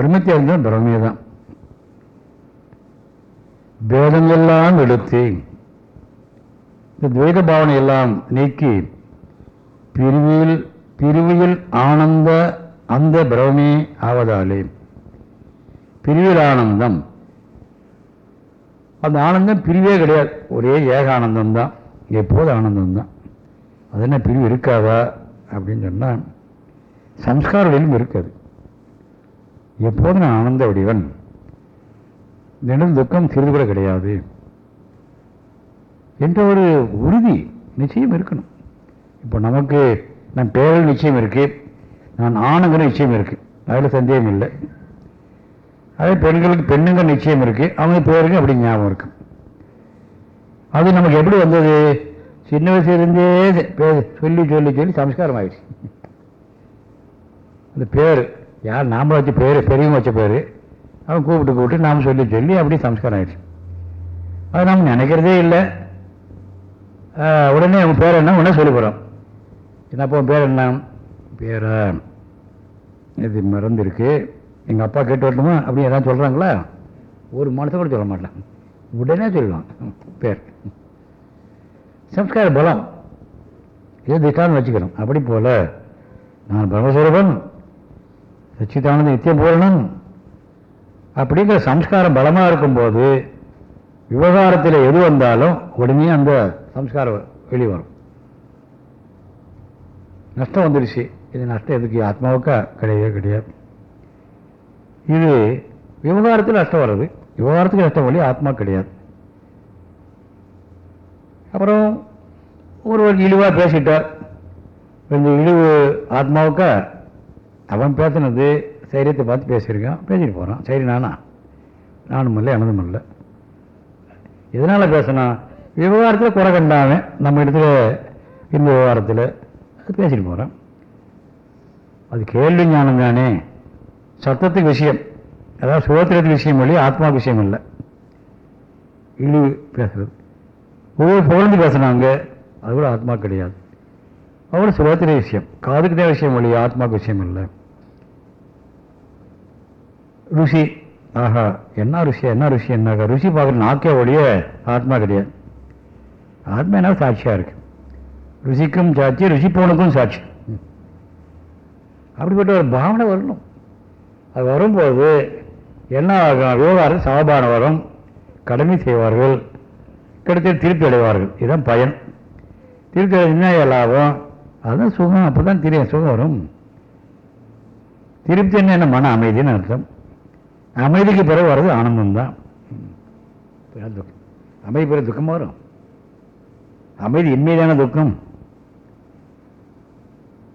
பிரம்மத்தை அறிந்த பிரம்மே தான். பேதமெல்லாம் எடுத்து இந்த துவைத பாவனை எல்லாம் நீக்கி பிரிவில் பிரிவில் ஆனந்த அந்த பிரமே ஆவதாலே பிரிவில் ஆனந்தம். அந்த ஆனந்தம் பிரிவே கிடையாது. ஒரே ஏக ஆனந்தம் தான். எப்போது ஆனந்தம் தான்? அது என்ன பிரிவு இருக்காதா? அப்படின்னு சொன்னால் சம்ஸ்காரங்களிலும் இருக்காது. எப்போதும் நான் ஆனந்த வடிவன். தினம் துக்கம் சிறிது கூட கிடையாது. என்ற ஒரு உறுதி நிச்சயம் இருக்கணும். இப்போ நமக்கு நான் பேரல் நிச்சயம் இருக்கு நான் ஆணுங்கிற நிச்சயம் இருக்கு அதில் சந்தேகம் இல்லை. அதே பெண்களுக்கு பெண்ணுங்க நிச்சயம் இருக்கு அவங்க பேருக்கு அப்படி ஞாபகம் இருக்குது அது நமக்கு எப்படி வந்தது? சின்ன வயசுலேருந்தே பே- சொல்லி சொல்லி சொல்லி சம்ஸ்காரம் ஆயிடுச்சு. அந்த பேர் யார் நாம வச்ச பேர் பெரியவங்க வச்ச பேர் அவன் கூப்பிட்டு கூப்பிட்டு நாம் சொல்லி சொல்லி அப்படியே சம்ஸ்காரம் ஆயிடுச்சு. அது நாம் நினைக்கிறதே இல்லை. உடனே அவன் பேர் என்ன? உடனே சொல்லி போகிறோம் என்னப்பா உன் பேர் என்ன? பேரா. இது மறந்துருக்கு. எங்கள் அப்பா கேட்டு வரட்டுமா? அப்படி எதாவது சொல்கிறாங்களா ஒரு மனசை கூட சொல்ல மாட்டேன். உடனே சொல்லுவான். பேர். சம்ஸ்கார பலம். இது திட்டான்னு வச்சுக்கணும். அப்படி போல நான் பிரம்மஸ்வரூபன் சச்சிதானந்த நித்தியம் பூரணன் அப்படிங்கிற சம்ஸ்காரம் பலமாக இருக்கும்போது விவகாரத்தில் எது வந்தாலும் உடனே அந்த சம்ஸ்காரம் வெளியே வரும். நஷ்டம் வந்துடுச்சு இது நஷ்டம் எதுக்கு? ஆத்மாவுக்கா? கிடையவே கிடையாது. இது விவகாரத்தில் நஷ்டம் வர்றது. விவகாரத்துக்கு நஷ்டம் வழி ஆத்மா கிடையாது. அப்புறம் ஒருவர் இழிவாக பேசிட்டார். இந்த இழிவு ஆத்மாவுக்கா? அவன் பேசினது சைரியத்தை பார்த்து பேசியிருக்கான் பேசிட்டு போகிறான் சரி நானா? நானும் இல்லை எனதும் இல்லை. எதனால் பேசினா விவகாரத்தில் குறை கண்டாவன் நம்ம இடத்துல இந்த விவகாரத்தில் அது பேசிட்டு போகிறான் அது கேள்வி ஞானம் தானே. சத்தத்துக்கு விஷயம். அதாவது சுதந்திரத்துக்கு விஷயம் வழி ஆத்மா விஷயம் இல்லை. இழிவு பேசுறது. ஒவ்வொரு புகழ்ந்து பேசுனாங்க அது கூட ஆத்மா கிடையாது. அவ்வளோ சுலோத்திர விஷயம். காதுக்கு தான் விஷயம் இல்லையா ஆத்மாவுக்கு விஷயம் இல்லை. ருசி. ஆஹா என்ன ருசி என்ன ருசி என்ன ருசி பார்க்குற நாக்கே ஒழிய ஆத்மா கிடையாது. ஆத்மா என்ன சாட்சியாக இருக்கு? ருசிக்கும் சாட்சி ருசிப்பவனுக்கும் சாட்சி. அப்படிப்பட்ட ஒரு பாவனை வரணும். அது வரும்போது என்ன ஆகும்? விவகாரம் சாபான வரும். கடமை செய்வார்கள். கிடைத்த திருப்தி அடைவார்கள். இதுதான் பயன். திருப்தி அடைஞ்சுனா லாபம்? அதுதான் சுகம். அப்போ தான் தெரியும் சுகம் வரும். திருப்தி என்ன? மன அமைதின்னு அர்த்தம். அமைதிக்கு பிறகு வர்றது ஆனந்தம் தான் துக்கம். அமைதி பிறகு துக்கம் வரும். அமைதி இன்மையிலான துக்கம்.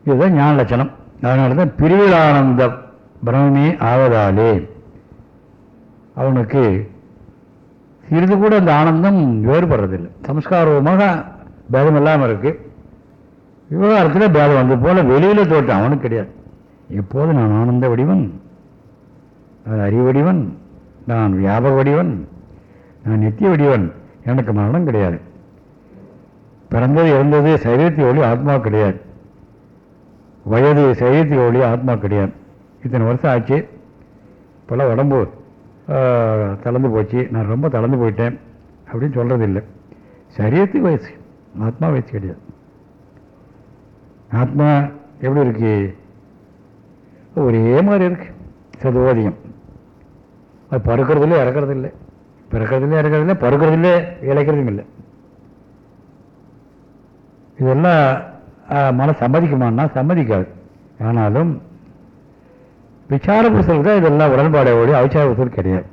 இதுதான் ஞான லட்சணம். அதனால தான் பிரிவில் ஆனந்த பிரமே ஆவதாலே அவனுக்கு சிறிது கூட அந்த ஆனந்தம் வேறுபடுறதில்லை. சம்ஸ்காரமாக பேதம் இல்லாமல் இருக்கு. விவகாரத்தில் பேதம் வந்தது போல வெளியில் தோட்டம் அவனுக்கு கிடையாது. எப்போது நான் ஆனந்த வடிவன் நான் அறிவடிவன் நான் வியாபக வடிவன் நான் நித்திய வடிவன் எனக்கு மரணம் கிடையாது. பிறந்தது இறந்தது சரீரத்தை ஒளி ஆத்மா கிடையாது. வயது சரீரத்தை ஒளி ஆத்மா கிடையாது. இத்தனை வருஷம் ஆச்சு. இப்போல்லாம் உடம்பு தளர்ந்து போச்சு. நான் ரொம்ப தளர்ந்து போயிட்டேன் அப்படின்னு சொல்கிறது இல்லை சரீரத்துக்கு வயசு ஆத்மா வயசு கிடையாது. ஆத்மா எப்படி இருக்கு? ஒரே மாதிரி இருக்கு. சதுவோதியம் அது பறக்கிறதில்ல இறக்கிறது இல்லை பிறக்கிறதில்ல இறக்கிறது இல்லை பறக்கிறதில்ல இழைக்கிறதும் இல்லை இதெல்லாம் மன மனம் சம்மதிக்குமான்னா சம்மதிக்காது. ஆனாலும் விசார புருஷருக்கு தான் இதெல்லாம் உடன்பாடையோடு ஓடி அவச்சார கிடையாது.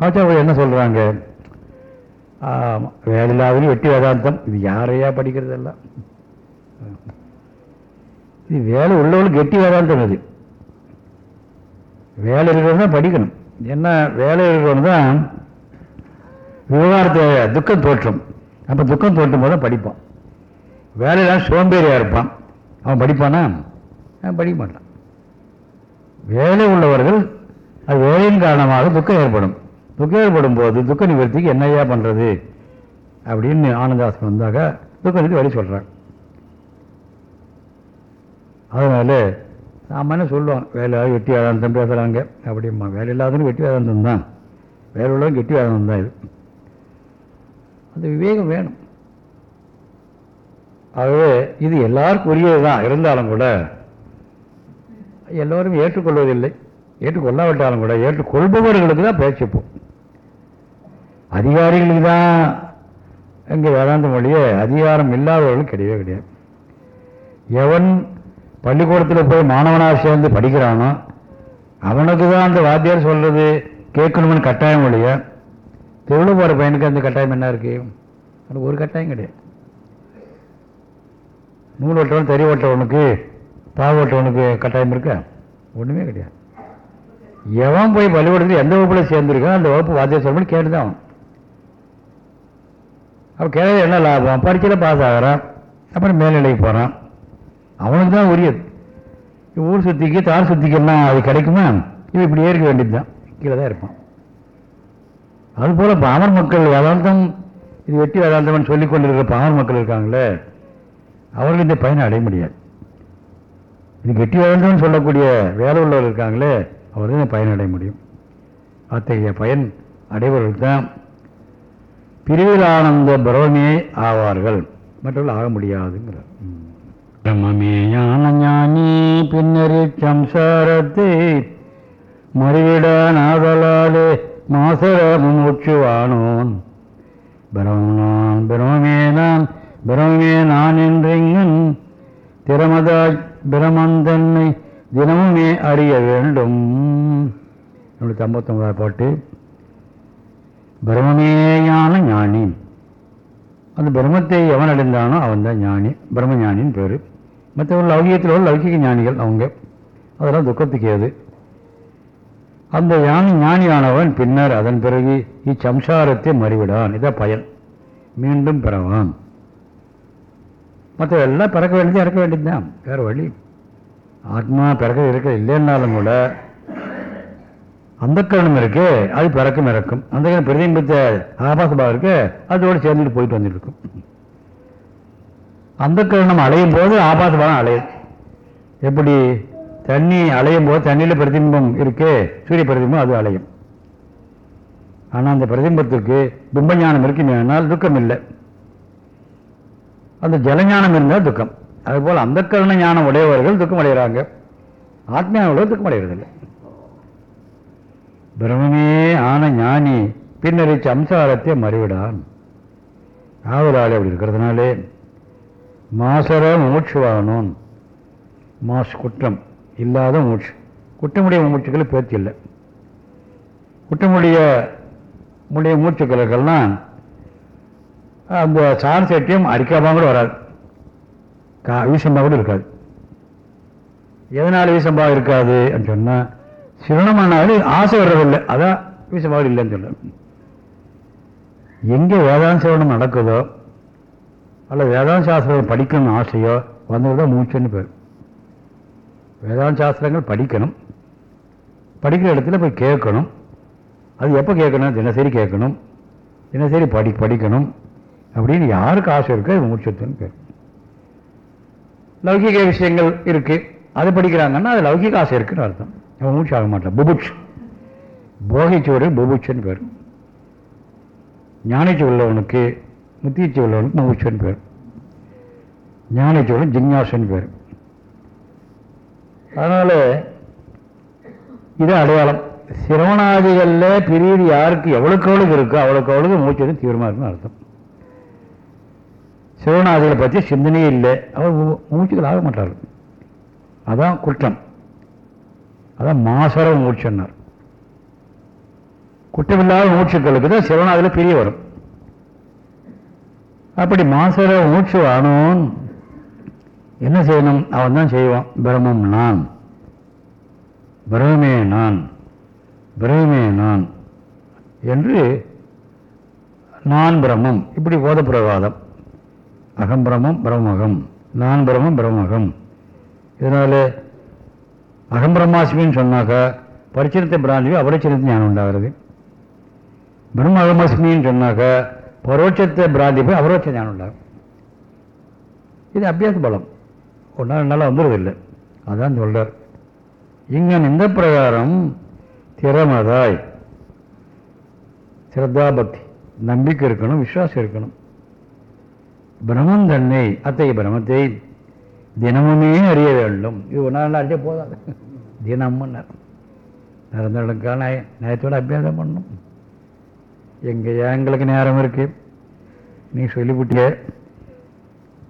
அவச்சார என்ன சொல்கிறாங்க வேலையில்லாதவங்க வெட்டி வேதாந்தம். இது யாரையா படிக்கிறது எல்லாம் இது வேலை உள்ளவங்களுக்கு கெட்டி வேதாந்தம் இது வேலை இருக்கிறது தான் படிக்கணும். என்ன வேலை இருக்கிறவங்க தான் விவகாரத்தை துக்கம் தோற்றும். அப்போ துக்கம் தோற்றும் போது தான் படிப்பான். வேலையெல்லாம் சோம்பேறியாக இருப்பான். அவன் படிப்பானா? அவன் படிக்க மாட்டான். வேலை உள்ளவர்கள் அது வேலையின் காரணமாக துக்கம் ஏற்படும். துக்கம் ஏற்படும் போது துக்க நிவர்த்திக்கு என்னையா பண்ணுறது அப்படின்னு ஆனந்தாசன் வந்தாக்க துக்க நிவர்த்தி வழி சொல்கிறான் அதனால் சாமானிய சொல்லுவான் வேலை வெட்டி வேதாந்தம் பேசுகிறாங்க அப்படிம்மா. வேலை இல்லாதவங்க வெட்டி வேதாந்தம் தான். வேலை உள்ளவங்க கெட்டி வேதாந்தம் தான் இது. அந்த விவேகம் வேணும். ஆகவே இது எல்லாருக்கும் உரியது தான். இருந்தாலும் கூட எல்லோரும் ஏற்றுக்கொள்வதில்லை. ஏற்றுக்கொள்ளாவிட்டாலும் கூட ஏற்றுக்கொள்பவர்களுக்கு தான் பேச்சுப்போம் அதிகாரிகளுக்கு தான் இங்கே வேதாந்த மொழியே அதிகாரம் இல்லாதவர்களும் கிடையவே கிடையாது. எவன் பள்ளிக்கூடத்தில் போய் மாணவனாக சேர்ந்து படிக்கிறானோ அவனுக்கு தான் அந்த வாத்தியார் சொல்கிறது கேட்கணும்னு கட்டாயம் இல்லையா? தெருவில் போகிற பையனுக்கு அந்த கட்டாயம் என்ன இருக்கு? அது ஒரு கட்டாயம் கிடையாது. நூல் வெட்டவன் தறி வெட்டவனுக்கு பாவு ஓட்டவனுக்கு கட்டாயம் இருக்கா? ஒன்றுமே கிடையாது. எவன் போய் பள்ளிக்கூடத்தில் எந்த வகுப்பில் சேர்ந்துருக்கான் அந்த வகுப்பு வாத்தியார் சொல்லணும்னு கேட்டு தான் அவன் அப்போ கேட்க என்ன லாபம்? பரீட்சையில் பாஸ் ஆகிறான் அப்புறம் மேல்நிலைக்கு போகிறான் அவனுக்கு தான் உரியது ஊர் சுத்திக்கு தார் சுத்திக்கெல்லாம் அது கிடைக்குமா? இவன் இப்படியே இருக்க வேண்டியது தான் கீழே தான் இருப்பான். அதுபோல் பாமர் மக்கள் வேதாந்தம் இது வெட்டி வேதாந்தம்னு சொல்லிக் கொண்டிருக்கிற பாமர் மக்கள் இருக்காங்களே அவர்கள் இந்த பயனை அடைய முடியாது. இது கெட்டி வேதாந்தம்னு சொல்லக்கூடிய வேலை உள்ளவர் இருக்காங்களே அவர்கள் இந்த பயன் அடைய முடியும். அத்தகைய பயன் அடைவர்கள் தான் பிரிவில் ஆனந்த பிரமே ஆவார்கள். மற்றவர்கள் ஆக முடியாதுங்கிறார். பிரம்மமே ஞான ஞானி பின்னரி சம்சாரத்தை மறிவிட நாதலாலே மாசர மூச்சுவானோன் பிரம்மனான் பிரமே நான் பிரமே நான் என்றெங்கன்। திறமதாய் பிரமந்தன்னை தினமுமே அறிய வேண்டும்। என்னுடைய ஐம்பத்தொன்பதாவது பாட்டு. பிரமமேயான ஞானி. அந்த பிரம்மத்தை எவன் அடைந்தானோ அவன் தான் ஞானி பிரம்மஞானின்னு பேர். மற்றவர்கள் லௌகியத்தில் உள்ள லௌகிக ஞானிகள் அவங்க. அதெல்லாம் துக்கத்துக்கு ஏது? அந்த ஞானி ஞானியானவன் பின்னர் அதன் பிறகு இச்சம்சாரத்தை மறிவிடான். இதான் பயன். மீண்டும் பிறவான். மற்ற எல்லாம் பிறக்க வேண்டியது இறக்க வேண்டியது தான் வேறு வழி ஆத்மா பிறக்க இருக்க இல்லைன்னாலும் கூட அந்த கரணம் இருக்கு அது பிறக்கும் இறக்கும். அந்த பிரதிபித்த ஆபாசமாக இருக்கு அதோடு சேர்ந்துட்டு போயிட்டு வந்துட்டு இருக்கும். அந்த கிரணம் அலையும் போது ஆபாசமாக அலையுது எப்படி? தண்ணி அலையும் போது தண்ணியில் பிரதிபிம்பம் இருக்கே சூரிய பிரதிபிம்பம் அது அலையும். ஆனால் அந்த பிரதிபிம்பத்துக்கு பிம்பஞானம் இருக்குமேனால் துக்கம் இல்லை. அந்த ஜலஞானம் இருந்தால் துக்கம். அதுபோல் அந்த கருண ஞானம் உடையவர்கள் துக்கம் அடைகிறாங்க. ஆத்மியான உடையவர் துக்கம் அடைகிறதில்லை. பிரம்மமே ஆன ஞானி பின்னரிச்ச அம்சாரத்தை மறிவிடான். ஆவலாளி அப்படி இருக்கிறதுனாலே மாசர மூச்சுவானோன் மாசு குற்றம் இல்லாத மூச்சு. குற்றமுடைய மூச்சுக்களை பேச்சு இல்லை. குற்றமுடைய முடிய மூச்சுக்களுக்கெல்லாம் அந்த சார் சட்டியம் அரிக்காமல் கூட வராது. கா வீசம்பா கூட இருக்காது. எதனால் வீசம்பா இருக்காது அப்படின்னு சொன்னால் சிரணமானாலும் ஆசை வர்றதில்லை. அதான் வீசம்பாடு இல்லைன்னு சொல்ல எங்கே வேதாந்த சிவனம் நடக்குதோ அல்ல வேதாந்த சாஸ்திரம் படிக்கணும்னு ஆசையோ வந்தது தான் மூச்சுன்னு பேர். வேதாந்த சாஸ்திரங்கள் படிக்கணும். படிக்கிற இடத்துல போய் கேட்கணும். அது எப்போ கேட்கணும்? தினசரி கேட்கணும். தினசரி படி படிக்கணும். அப்படின்னு யாருக்கு ஆசை இருக்கோ அது மூச்சத்துன்னு பேர். லௌகிக விஷயங்கள் இருக்குது அது படிக்கிறாங்கன்னா அது லௌகிக ஆசை இருக்குன்னு அர்த்தம். அவன் மூச்சு ஆக மாட்டான் புபுட்ச். போகிச்சோடு புபுட்சன்னு பேர். ஞானிச்சு உள்ளவனுக்கு முத்திச்சு உள்ளவனுக்கு மூச்சுன்னு பேர். ஞானிச்சோடு ஜிஞ்ஞாசன் பேர். அதனால் இது அடையாளம். சிரவணாதிகளில் பிரிவு யாருக்கு எவ்வளோக்கு எவ்வளோக்கு இருக்கோ அவ்வளோக்கு அவ்வளோக்கு மூச்சு தீவிரமாக இருக்குன்னு அர்த்தம். சிரவணாதிகளை பற்றி சிந்தனையே இல்லை. அவர் மூச்சுகள் ஆக மாட்டார் அதான் குற்றம். அதான் மாசர மூச்சுன்னார். குற்றமில்லாத மூச்சுக்களுக்கு தான் சிவனாதில் பிரிய வரும். அப்படி மாசர மூச்சு ஆனோன் என்ன செய்யணும்? அவன் தான் செய்வான். பிரம்மம் நான். பிரமே நான். பிரமே நான். என்று நான் பிரம்மம். இப்படி போத பிரவாதம் அகம் பிரம்மம் பிரம்மகம். நான் பிரம்மம் பிரம்மகம். இதனால் அகம் பிரம்மாஸ்மின்னு சொன்னாக்கா பரிச்சனத்தை பிராந்தி அபரிச்சனத்தை ஞானம் உண்டாகிறது. பிரம்ம அகமஸ்மின்னு சொன்னாக்கா பரோட்சத்தை பிராந்தி போய் அபரோட்ச ஞானம் உண்டாகும். இது அபியாச பலம். ஒன்றா நாள் வந்துடுவதில்லை அதான் சொல்கிறார் இங்கே இந்த பிரகாரம் திறமதாய். சிரத்தாபக்தி. நம்பிக்கை இருக்கணும் விசுவாசம் இருக்கணும். பிரம்மன் தன்னை அத்தகைய பிரமத்தை தினமுமே அறிய வேண்டும். இது ஒரு நாள் அறிய போதாது. தினமும் நிரந்தரக்கான நேரத்தோட அபியாசம் பண்ணணும் எங்கே எங்களுக்கு நேரம் இருக்குது நீ சொல்லிவிட்டிய.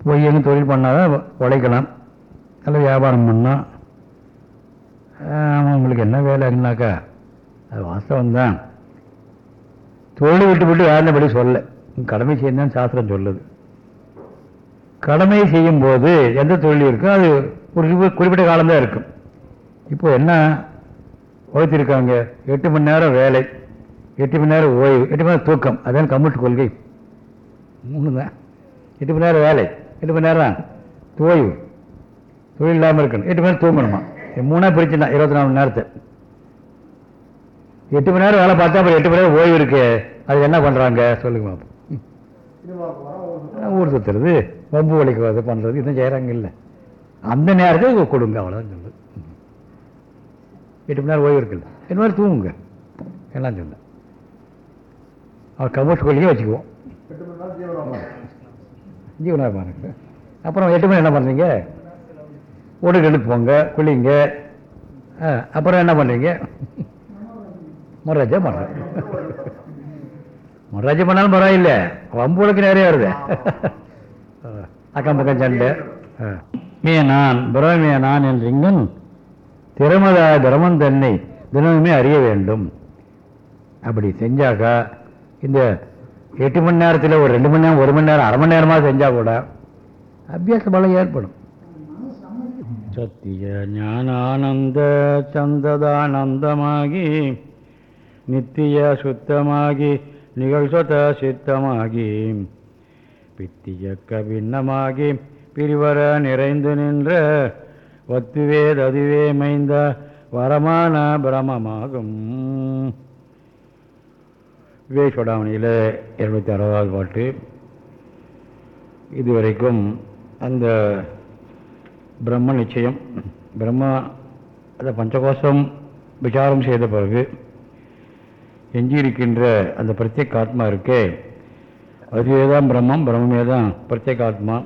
போய் எங்கே தொழில் பண்ணாதான் உழைக்கலாம். நல்ல வியாபாரம் பண்ணால் ஆமாம் உங்களுக்கு என்ன வேலைங்கனாக்கா அது வாஸ்தவம்தான். தொழில் விட்டு விட்டு யாருன்னபடி சொல்ல கடமை செய்யணும் சாஸ்திரம் சொல்லுது. கடமை செய்யும் போது எந்த தொழில் இருக்கோ அது ஒரு குறிப்பிட்ட காலம்தான் இருக்கும். இப்போ என்ன? உழைத்திருக்காங்க எட்டு மணி நேரம் வேலை. எட்டு மணி நேரம் ஓய்வு எட்டு மணி நேரம் தூக்கம் அதான் கம்யூனிஸ்ட் கொள்கை. மூணு தான் எட்டு மணி நேரம் வேலை எட்டு மணி நேரம் ஓய்வு. தொழில் இல்லாமல் இருக்கணும் எட்டு மணி நேரம் தூங்கணுமா? மூணாக பிரிச்சுனா இருபத்தி நாலு மணி நேரத்தை. எட்டு மணி நேரம் வேலை பார்த்தா அப்புறம் எட்டு மணி நேரம் ஓய்வு இருக்கு. அது என்ன பண்ணுறாங்க சொல்லுங்க ஊர் சுற்றுறது வம்பு வலிக்கிறது பண்ணுறது இதுவும் செய்கிறாங்க இல்லை. அந்த நேரத்தை கொடுங்க அவ்வளோதான் சொல்லு எட்டு மணி நேரம் ஓய்வு இருக்குல்ல எட்டு மாதிரி தூங்குங்க. எல்லாம் சொல்லு அவர் கமர்ஸ் கொள்கையே வச்சுக்குவோம் ஜீவனாக அப்புறம் எட்டு மணி என்ன பண்ணுறீங்க உடல் எடுத்து போங்க குளிங்க அப்புறம் என்ன பண்ணுறீங்க முறைஜா பண்ணுறேன் முறைஜா பண்ணாலும் பரவாயில்லை வம்புகளுக்கு நிறைய வருது அக்கம் பக்கம் சண்டை மே நான் பிரமே நான் என்றிங்கன் திறமதா திரமன் தன்னை தினமுமே அறிய வேண்டும் அப்படி செஞ்சாக்கா இந்த எட்டு மணி நேரத்தில் ஒரு ரெண்டு மணி நேரம் ஒரு மணி நேரம் அரை மணி நேரமாக செஞ்சால் கூட அபியாச பலம் ஏற்படும். சத்திய ஞானானந்த சந்ததானந்தமாகி நித்திய சுத்தமாகி நிகழ்சத சித்தமாகி பித்தியக்க பின்னமாகி பிரிவர நிறைந்து நின்ற ஒத்துவேத் மைந்த வரமான பிரமமாகும். விவேஸ்வடாமணியில் இருநூத்தி அறுபதாவது பாட்டு. இதுவரைக்கும் அந்த பிரம்ம நிச்சயம் பிரம்ம அந்த பஞ்சகோஷம் விசாரம் செய்த பிறகு எஞ்சியிருக்கின்ற அந்த பிரத்யேக ஆத்மா இருக்கே அதுவே தான் பிரம்மம் பிரம்மே தான் பிரத்யேக ஆத்மா.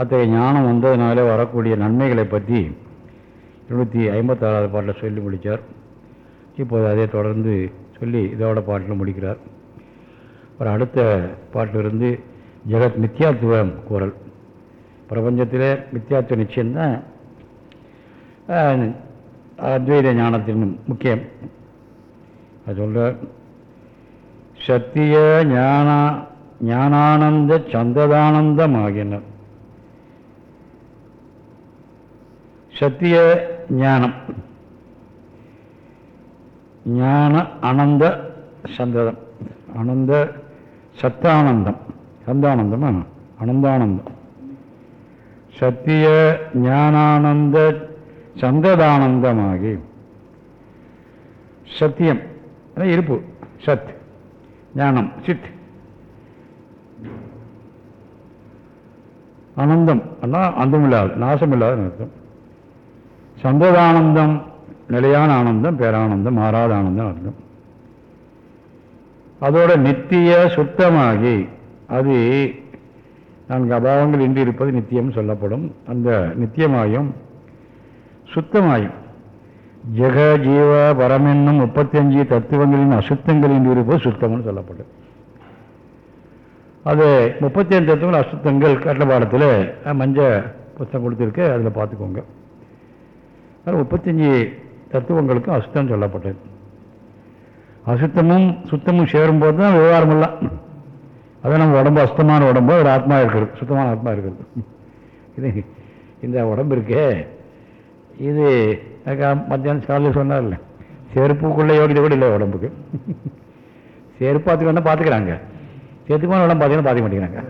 அத்தகைய ஞானம் வந்ததுனால வரக்கூடிய நன்மைகளை பற்றி இருநூற்றி ஐம்பத்தாறாவது பாட்டில் சொல்லி முடித்தார் இப்போது அதை தொடர்ந்து சொல்லி இதோட பாட்டில் முடிக்கிறார். ஒரு அடுத்த பாட்டிலிருந்து ஜெகத் மித்யாத்துவம் கூறல் பிரபஞ்சத்தில் மித்யாத்துவ நிச்சயம்தான் ஆஹ், அத்வைத ஞானத்தின் முக்கியம். அது சொல்கிறார் சத்திய ஞான ஞானானந்த சந்ததானந்தமாகின. சத்திய ஞானம். ஞான அனந்த சந்ததம் அனந்த சத்தானந்தம். சந்தானந்தமா அனந்தானந்தம். சத்திய ஞானானந்த சந்ததானந்தமாகி சத்தியம். அதான் இருப்பு. சத். ஞானம். சித். அனந்தம். அண்ணா அந்தமில்லாது நாசமில்லாத அர்த்தம். சந்ததானந்தம் நிலையான ஆனந்தம் பேரானந்தம் மாறாத ஆனந்தம் அர்த்தம். அதோட நித்திய சுத்தமாகி அது நான்கு அபாவங்கள் இன்றி இருப்பது நித்தியம் சொல்லப்படும். அந்த நித்தியமாயும் சுத்தமாயும் ஜெக ஜீவ பரமென்னும் முப்பத்தஞ்சு தத்துவங்களின் அசுத்தங்கள் இன்றி இருப்பது சுத்தம்னு சொல்லப்படும். அது முப்பத்தி அஞ்சு தத்துவங்கள் அசுத்தங்கள் கட்டபாடத்தில் மஞ்ச புத்தகம் கொடுத்துருக்கு அதில் பார்த்துக்கோங்க. அது முப்பத்தஞ்சு தத்துவங்களுக்கும் அசுத்தம் சொல்லப்பட்டது. அசுத்தமும் சுத்தமும் சேரும்போது தான் விவகாரம் எல்லாம். அதான் நம்ம உடம்பு அசுத்தமான உடம்பு ஒரு ஆத்மா இருக்கிறது சுத்தமான ஆத்மா இருக்கிறது. இது இந்த உடம்பு இருக்கே. இது மத்தியானம் காலையில் சொன்னார்ல செருப்புக்குள்ளே யோகிதை கூட இல்லை உடம்புக்கு. செருப்பு பார்த்துக்கணும் பார்த்துக்கிறாங்க செத்துமான உடம்பு பார்த்தீங்கன்னா பார்த்துக்க மாட்டேங்கிறாங்க.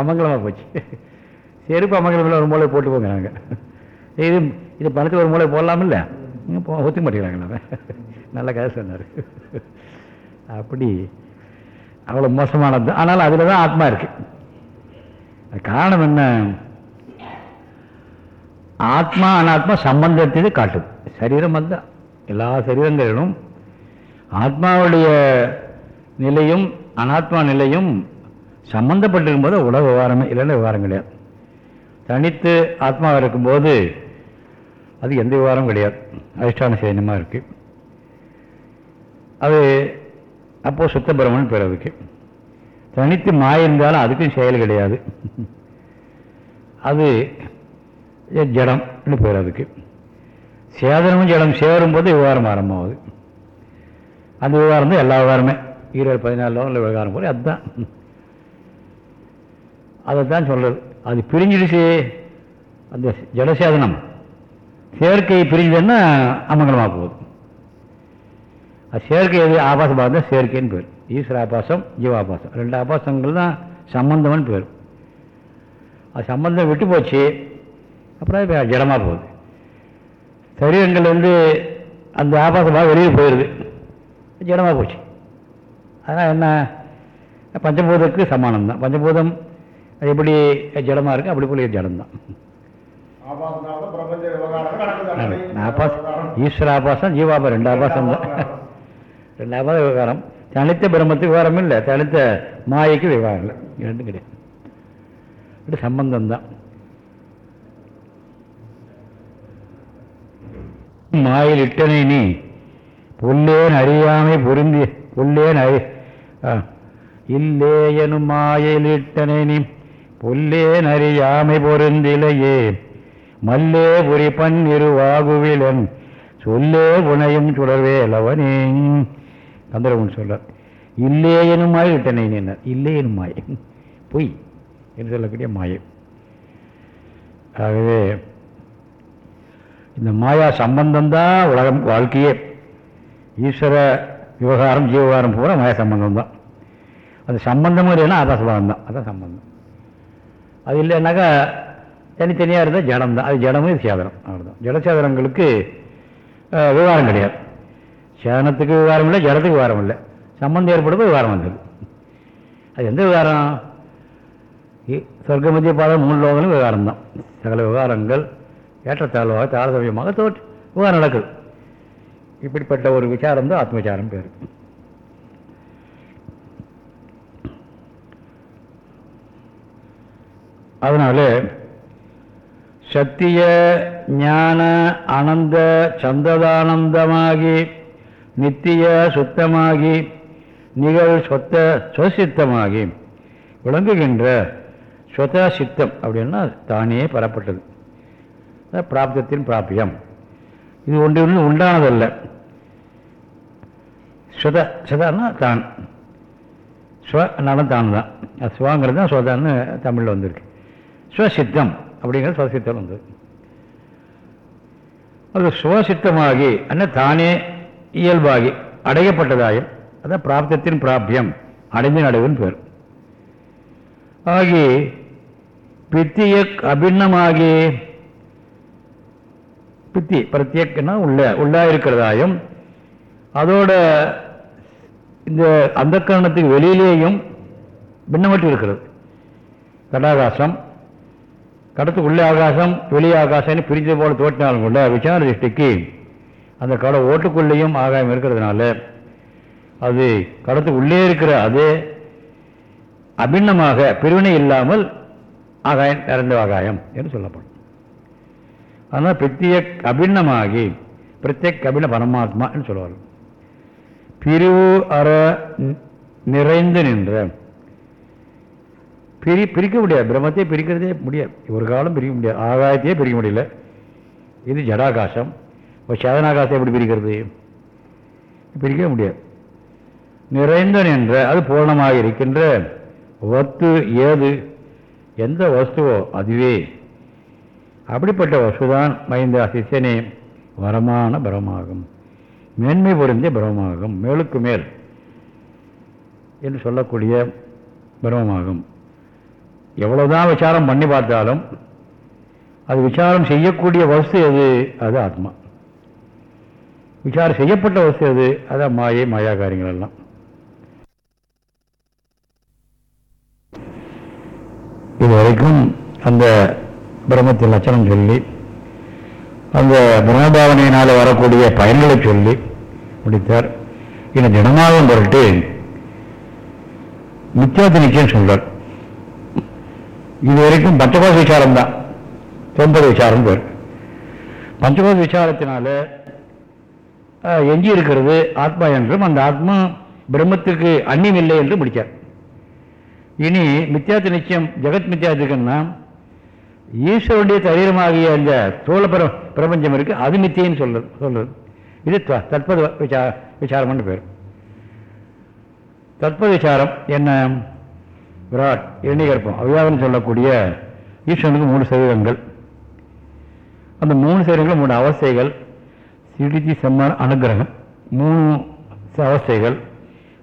அமங்கலமாக போச்சு. செருப்பு அமங்கலமில்ல ஒரு மூளை போட்டு போங்கிறாங்க இது இது பணத்துக்கு ஒரு மூளை போடலாமில்ல? போ ஒத்துக்க மாட்டேங்கிறாங்க நல்ல கதை சொன்னார். அப்படி அவ்வளோ மோசமானது. ஆனால் அதில் தான் ஆத்மா இருக்கு. அது காரணம் என்ன? ஆத்மா அனாத்மா சம்பந்தத்தை காட்டுது. சரீரம் அதுதான் எல்லா சரீரங்களிலும் ஆத்மாவுடைய நிலையும் அனாத்மா நிலையும் சம்பந்தப்பட்டிருக்கும்போது உலக விவகாரமே இல்லைன்னா விவகாரம் கிடையாது. தனித்து ஆத்மாவாக இருக்கும்போது அது எந்த விவகாரமும் கிடையாது. அதிஷ்டான சைன்யமாக இருக்கு. அது அப்போது சுத்த பிரம்மன் பேர் அதுக்கு தனித்து மாய இருந்தாலும் அதுக்கும் செயல் கிடையாது. அது ஜடம்னு பேர் அதுக்கு. சேதனமும் ஜடம் சேரும்போது விவகாரம் ஆரம்பமாகுது. அந்த விவகாரம் தான் எல்லா விவகாரமே. ஈரோடு பதினாலு லோகத்தில் விவகாரம் போல அதுதான். அதை தான் சொல்கிறது அது பிரிஞ்சிடுச்சு. அந்த ஜடசேதனம். செயற்கை பிரிஞ்சதுன்னா அமங்கலமாக போகுது. அது செயற்கை எது? ஆபாசம் இருந்தால் செயற்கைன்னு பேர். ஈஸ்வர ஆபாசம் ஜீவாபாசம் ரெண்டு ஆபாசங்கள் தான் சம்பந்தம்னு பேர். அது சம்பந்தம் விட்டு போச்சு அப்புறம் ஜடமாக போகுது. சரீரங்கள் வந்து அந்த ஆபாசமாக வெளியே போயிடுது ஜடமாக போச்சு. அதனால் என்ன? பஞ்சபூதத்துக்கு சமானம் தான் பஞ்சபூதம் அது எப்படி ஜடமாக இருக்குது அப்படி போல ஜடம் தான் ஆபாசம் ஈஸ்வர ஆபாசம் ஜீவாபாசம் ரெண்டு ஆபாசம் தான் ரெண்டு ஆபாச விவகாரம் தனித்த பிரம்மத்துக்கு விவகாரம் இல்லை தனித்த மாயைக்கு விவகாரம் இல்லை ரெண்டும் கிடையாது சம்பந்தம் தான் மாயில் இட்டனை நீ புல்லேன் அறியாமை பொருந்தி புல்லேன் அறி இல்லே எனும் மாயில் இட்டனை நீ புல்லேன் அறியாமை பொருந்திலையே மல்லே புரி பன்னிரு இருவாகுவிலன் சொல்லே புனையும் சுடர்வே லவனே கந்தரவன் சொல்றார் இல்லே எனும் மாய் விட்டனை நீ இல்லே எனும் மாய். பொய். என்று சொல்லக்கூடிய மாயை. ஆகவே இந்த மாயா சம்பந்தம்தான் உலகம் வாழ்க்கையே. ஈஸ்வர விவகாரம் ஜீவகாரம் பூரா மாயா சம்பந்தம் தான். அது சம்பந்தமும் இல்லைன்னா ஆபாசபாகம் தான் அதான் சம்பந்தம். அது இல்லைன்னாக்கா தனித்தனியாக இருந்தால் ஜடம் தான் அது ஜடமும் இது சேதனம். அவ்வளோதான் ஜடசேதனங்களுக்கு விவகாரம் கிடையாது. சேதனத்துக்கு விவகாரம் இல்லை ஜடத்துக்கு விவகாரம் இல்லை. சம்பந்தம் ஏற்படும்போது விவகாரம் வந்தது. அது எந்த விவகாரம்? சொர்க்கமத்திய பாதம் மூணு லோகங்களும் விவகாரம் தான் சகல விவகாரங்கள் ஏற்றத்தாழ்வாக தாரதமியமாக தோற்று விவகாரம் நடக்குது. இப்படிப்பட்ட ஒரு விசாரம் தான் ஆத்ம விசாரம் பேர். அதனால சத்திய ஞான அனந்த சந்ததானந்தமாகி நித்திய சுத்தமாகி நிகழ் சொத்த சொசித்தமாகி விளங்குகின்ற சொத சித்தம் அப்படின்னா தானே பெறப்பட்டது. பிராப்தத்தின் பிராபியம். இது ஒன்று ஒன்று உண்டானதல்ல. சுத சுதான்னா தான். ஸ்வ நானும் தான் தான் அது ஸ்வாங்கிறது தான் சுதான்னு தமிழில் வந்திருக்கு. ஸ்வசித்தம். அப்படிங்கிறது சுவசித்தம் உண்டு. அது சுவாசித்தமாகி அண்ணா தானே இயல்பாகி அடையப்பட்டதாயும் அதான் பிராப்தத்தின் பிராபியம் அடைந்த நடுவின் பேர். ஆகி பித்திய அபிண்ணமாகி பித்தி பிரத்யேகன்னா உள்ள உள்ளா இருக்கிறதாயும் அதோட இந்த அந்த காரணத்துக்கு வெளியிலேயும் பின்னமட்டு இருக்கிறது. கடாகாசம் கடத்து உள்ளே ஆகாசம் வெளியே ஆகாசம்னு பிரிஞ்சது போல தோட்டினாலும் கூட விசாரண திருஷ்டிக்கு அந்த கடை ஓட்டுக்குள்ளேயும் ஆகாயம் இருக்கிறதுனால அது கடத்து உள்ளே இருக்கிற அதே அபிண்ணமாக பிரிவினை இல்லாமல் ஆகாயம் நிறைந்த ஆகாயம் என்று சொல்லப்படும். ஆனால் பிரத்யேக் அபிண்ணமாகி பிரத்யேக் அபிண்ண பரமாத்மா என்று சொல்லுவார்கள் பிரிவு அற நிறைந்து நின்ற பிரி பிரிக்க முடியாது. பிரம்மத்தையே பிரிக்கிறதே முடியாது. ஒரு காலம் பிரிக்க முடியாது. ஆகாயத்தையே பிரிக்க முடியல. இது ஜடாகாசம். இப்போ சேதனாகாசம் எப்படி பிரிக்கிறது? பிரிக்க முடியாது. நிறைந்த நின்ற அது பூர்ணமாக இருக்கின்ற வத்து ஏது எந்த வஸ்துவோ அதுவே. அப்படிப்பட்ட வசுதான் மைந்த சிஷ்யனே வரமான பிரமாகும் மேன்மை பொருந்திய பிரமமாகும் மேலுக்கு மேல் என்று சொல்லக்கூடிய பிரமமாகும் எவ்வளவுதான் விசாரம் பண்ணி பார்த்தாலும் அது விசாரம் செய்யக்கூடிய வஸ்து எது? அது ஆத்மா. விசாரம் செய்யப்பட்ட வஸ்து எது? அதான் மாயை மாயா காரியங்கள் எல்லாம். இதுவரைக்கும் அந்த பிரம்மத்தின் லட்சணம் சொல்லி அந்த பிரம்மபாவனையினால் வரக்கூடிய பயன்களை சொல்லி முடித்தார். இந்த தினமாகவும் பொருட்டு நித்தியாத்த நிச்சயம் சொல்றார். இது வரைக்கும் பஞ்சபாத விசாரம் தான் தொம்பது விசாரம் பேர். பஞ்சகோஷ விசாரத்தினால எஞ்சி இருக்கிறது ஆத்மா என்றும் அந்த ஆத்மா பிரம்மத்துக்கு அந்நியம் இல்லை என்று முடித்தார் இனி மித்தியாத்த நிச்சயம் ஜெகத் மித்தியாத்துக்குன்னா ஈஸ்வருடைய சரீரமாகிய அந்த தோழ பிர பிரபஞ்சம் இருக்கு அது மித்தியன்னு சொல்றது சொல்றது. இது தற்பது விசா விசாரம்னு பேர். தற்பது விசாரம் என்ன? விராட் இரணிகற்பம் அவ்யாவன் சொல்லக்கூடிய ஈஸ்வரனுக்கு மூணு சரீரங்கள். அந்த மூணு சரீரங்கள் மூணு அவஸ்தைகள். சிடிதி செம்ம அனுகிரகம். மூணு அவஸ்தைகள்.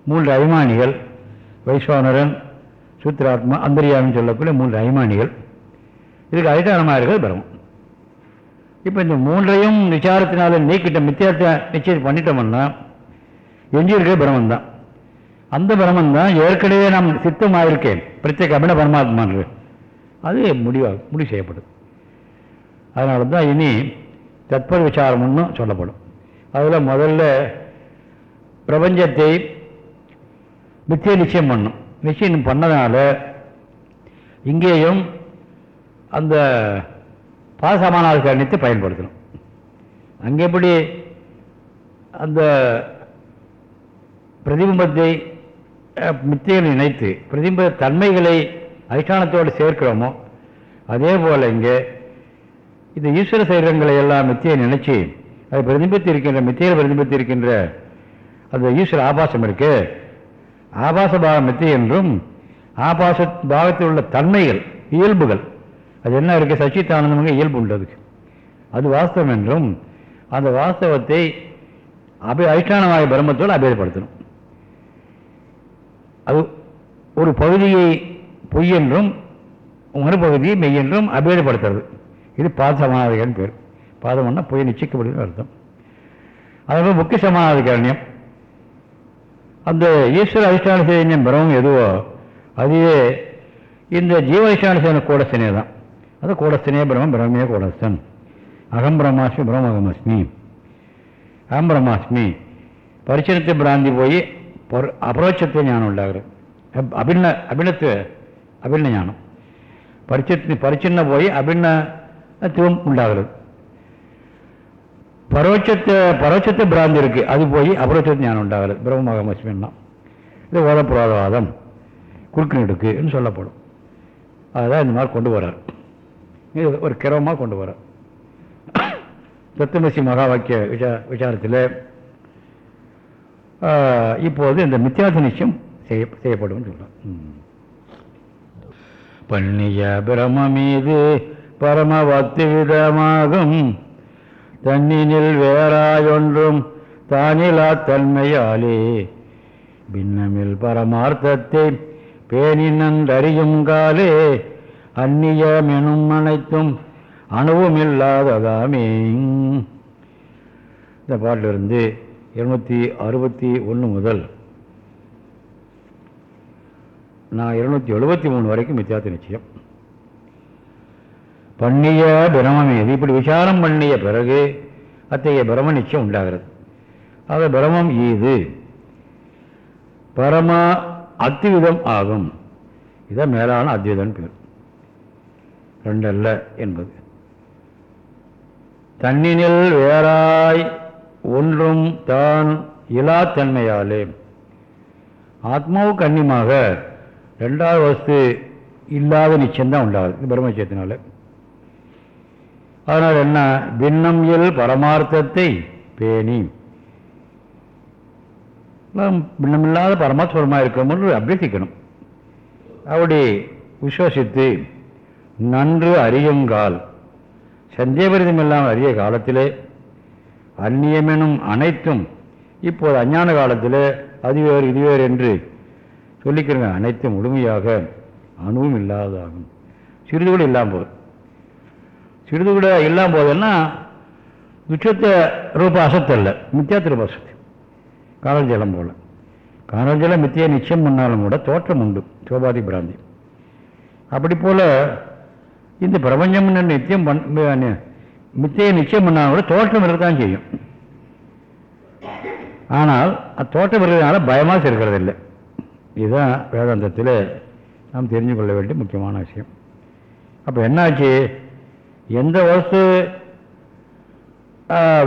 மூன்று அபிமானிகள். வைஸ்வானரன் சூத்திராத்மா அந்தரியாமின்னு சொல்லக்கூடிய மூன்று அபிமானிகள். இதுக்கு அதிகாரமாக இருக்கிறது பிரம்மம். இப்போ இந்த மூன்றையும் விசாரத்தினால நீக்கிட்ட மித்தியார்த்த நிச்சயம் பண்ணிட்டோம்னா எஞ்சி இருக்கிற பிரம்மன் தான் அந்த பிரம்மன் தான் ஏற்கனவே நாம் சித்தமாயிருக்கேன். பிரத்யேக அபின பரமாத்மான் அது முடிவாக முடிவு செய்யப்படும் அதனால தான் இனி தற்பர விசாரம்னு சொல்லப்படும். அதில் முதல்ல பிரபஞ்சத்தை மித்திய நிச்சயம் பண்ணும். நிச்சயம் பண்ணதுனால இங்கேயும் அந்த பாசமானாதிகாரணியத்தை பயன்படுத்தணும். அங்கே எப்படி அந்த பிரதிபிம்பத்தை மித்திகள் நினைத்து பிரதிம்ப தன்மைகளை அதிஷ்டானத்தோடு சேர்க்கிறோமோ அதே போல் இங்கே இந்த ஈஸ்வர சரீரங்களை எல்லாம் மித்தியை நினைச்சு அதை பிரதிபித்து இருக்கின்ற மித்தியில் பிரதிபித்து இருக்கின்ற அந்த ஈஸ்வர ஆபாசம் இருக்கு. ஆபாச பாகம் மித்தி என்றும் ஆபாச பாகத்தில் உள்ள தன்மைகள் இயல்புகள் அது என்ன இருக்குது சச்சித்தானந்தமாக இயல்பு உண்டது அது வாஸ்தவம் என்றும் அந்த வாஸ்தவத்தை அபி அதிஷ்டானமாக பிரம்மத்தோடு அபேதப்படுத்தணும் அது ஒரு பகுதியை பொய் என்றும் மறுபகுதியை மெய் என்றும் அபேதப்படுத்துறது. இது பாத சமானாதிகாரம் பேர் பாதம்னா பொய் நிச்சயிக்கப்படுதுன்னு அர்த்தம். அதே முக்கிய சமானாதிகாரணியம் அந்த ஈஸ்வர அதிஷ்டான சைன்யம் பிரமம் எதுவோ அதுவே இந்த ஜீவதிஷ்டான கூடஸ்தனே தான். அது கூடஸ்தனே பிரம்மம் பிரம்மே கூடஸ்தன். அகம் பிரம்மாஸ்மி பிரம்மகமஸ்மி அகம் பிரம்மாஸ்மி. பரிசனத்தை பிராந்தி போய் அபரோட்சத்துவ ஞானம் உண்டாகிறது அபின்ன அபிநத்துவ அபின்ன ஞானம். பரிச்சத்து பரிச்சின்ன போய் அபின்னத்துவம் உண்டாகிறது. பரோட்சத்தை பரோட்சத்தை பிராந்தி இருக்கு. அது போய் அபரோட்சத்து ஞானம் உண்டாகிறது. பிரம்மகமஸ்மின்னா இது ஓதப்புராதவாதம் குறுக்கினடுக்குன்னு சொல்லப்படும். அதுதான் இந்த மாதிரி கொண்டு வர்றார். இது ஒரு கிரமமாக கொண்டு வர்றார். தத்துவமசி மகா வாக்கிய விசா விசாரத்தில் இப்போது இந்த மித்தியாச நிச்சயம் செய்ய செய்யப்படும் சொல்கிறார் பண்ணிய பிரம மீது பரமவத்து விதமாகும். தன்னினில் வேறாயொன்றும் தானிலா தன்மையாலே. பின்னமில் பரமார்த்தத்தை பேணினன்றறியும் காலே. அந்நியமெனும் அனைத்தும் அணுவுமில்லாததாமே. இந்த பாட்டிலிருந்து இருநூத்தி அறுபத்தி ஒன்று முதல் நான் இருநூத்தி எழுபத்தி மூணு வரைக்கும் மித்தியாத்த நிச்சயம். பண்ணிய பிரமம் இது இப்படி விசாரம் பண்ணிய பிறகு அத்தகைய பிரம நிச்சயம் உண்டாகிறது. ஆக பிரமம் ஈது. பரம அத்விதம் ஆகும். இதான் மேலான அத்விதம் பேர். ரெண்டல்ல என்பது. தன்னினில் வேறாய் ஒன்றும் தான் இலாத்தன்மையாலே. ஆத்மாவுக்கு அந்நியமாக ரெண்டாவது வஸ்து இல்லாத நிச்சயம்தான் உண்டாகுது இது பிரம்மச்சத்தினால அதனால் என்ன? பின்னம் இல் பரமார்த்தத்தை பேணி. பின்னமில்லாத பரமாத்மரமாக இருக்கணும்னு அபியசிக்கணும் அப்படி விசுவசித்து நன்று அறியுங்கால் சந்தேகபரிதம் இல்லாமல் அறிய காலத்திலே அந்நியமெனும் அனைத்தும் இப்போது அஞ்ஞான காலத்தில் அது வேறு இது வேறு என்று சொல்லிக்கிறங்க அனைத்தும் முழுமையாக அணுவும் இல்லாததாகும் சிறிது கூட இல்லாமல் போகுது சிறிது கூட இல்லாமல் போதுன்னா துச்சத்த ரூப அசத்தல்ல மித்தியாத்த ரூப அசத்து. காணல் ஜலம் போல. காணல் ஜலம் மித்திய நிச்சயம் பண்ணாலும் கூட தோற்றம் உண்டு சோபாதி பிராந்தி. அப்படி போல இந்த பிரபஞ்சம் நித்தியம் பண் மித்திய நிச்சயம் பண்ணாலும் கூட தோற்றம் இருக்கத்தான் செய்யும். ஆனால் தோற்றம் இருக்கிறதுனால பயமாக இருக்கிறது இல்லை இதுதான் வேதாந்தத்தில் நாம் தெரிஞ்சு கொள்ள வேண்டிய முக்கியமான விஷயம். அப்போ என்னாச்சு? எந்த வசு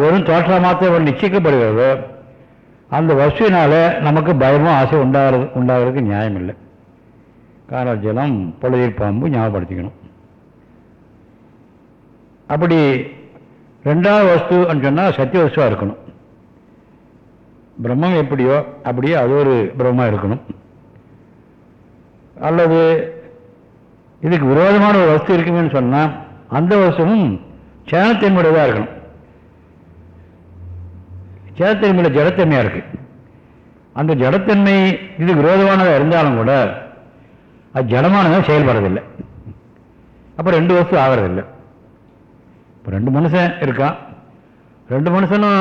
வெறும் தோற்றமாக ஒரு நிச்சயிக்கப்படுகிறதோ அந்த வசுவினால் நமக்கு பயமும் ஆசை உண்டாகிறது உண்டாகிறதுக்கு நியாயம் இல்லை காரஜலம் ஜலம் பொழுதில் பாம்பு ஞாபகப்படுத்திக்கணும். அப்படி ரெண்டாவது வஸ்துன்னு சொன்னால் சத்திய வஸ்துவாக இருக்கணும். பிரம்மம் எப்படியோ அப்படியே அது ஒரு பிரம்மமாக இருக்கணும். அல்லது இதுக்கு விரோதமான ஒரு வஸ்து இருக்குமேனு சொன்னால் அந்த வஸ்துவும் சேனத்தன்மையுடையதாக இருக்கணும். சேனத்தன்மையில் ஜடத்தன்மையாக இருக்கு. அந்த ஜடத்தன்மை இது விரோதமானதாக இருந்தாலும் கூட அது ஜடமானதாக செயல்படுறதில்லை. அப்போ ரெண்டு வஸ்து ஆகிறதில்லை. இப்போ ரெண்டு மனுஷன் இருக்கான் ரெண்டு மனுஷனும்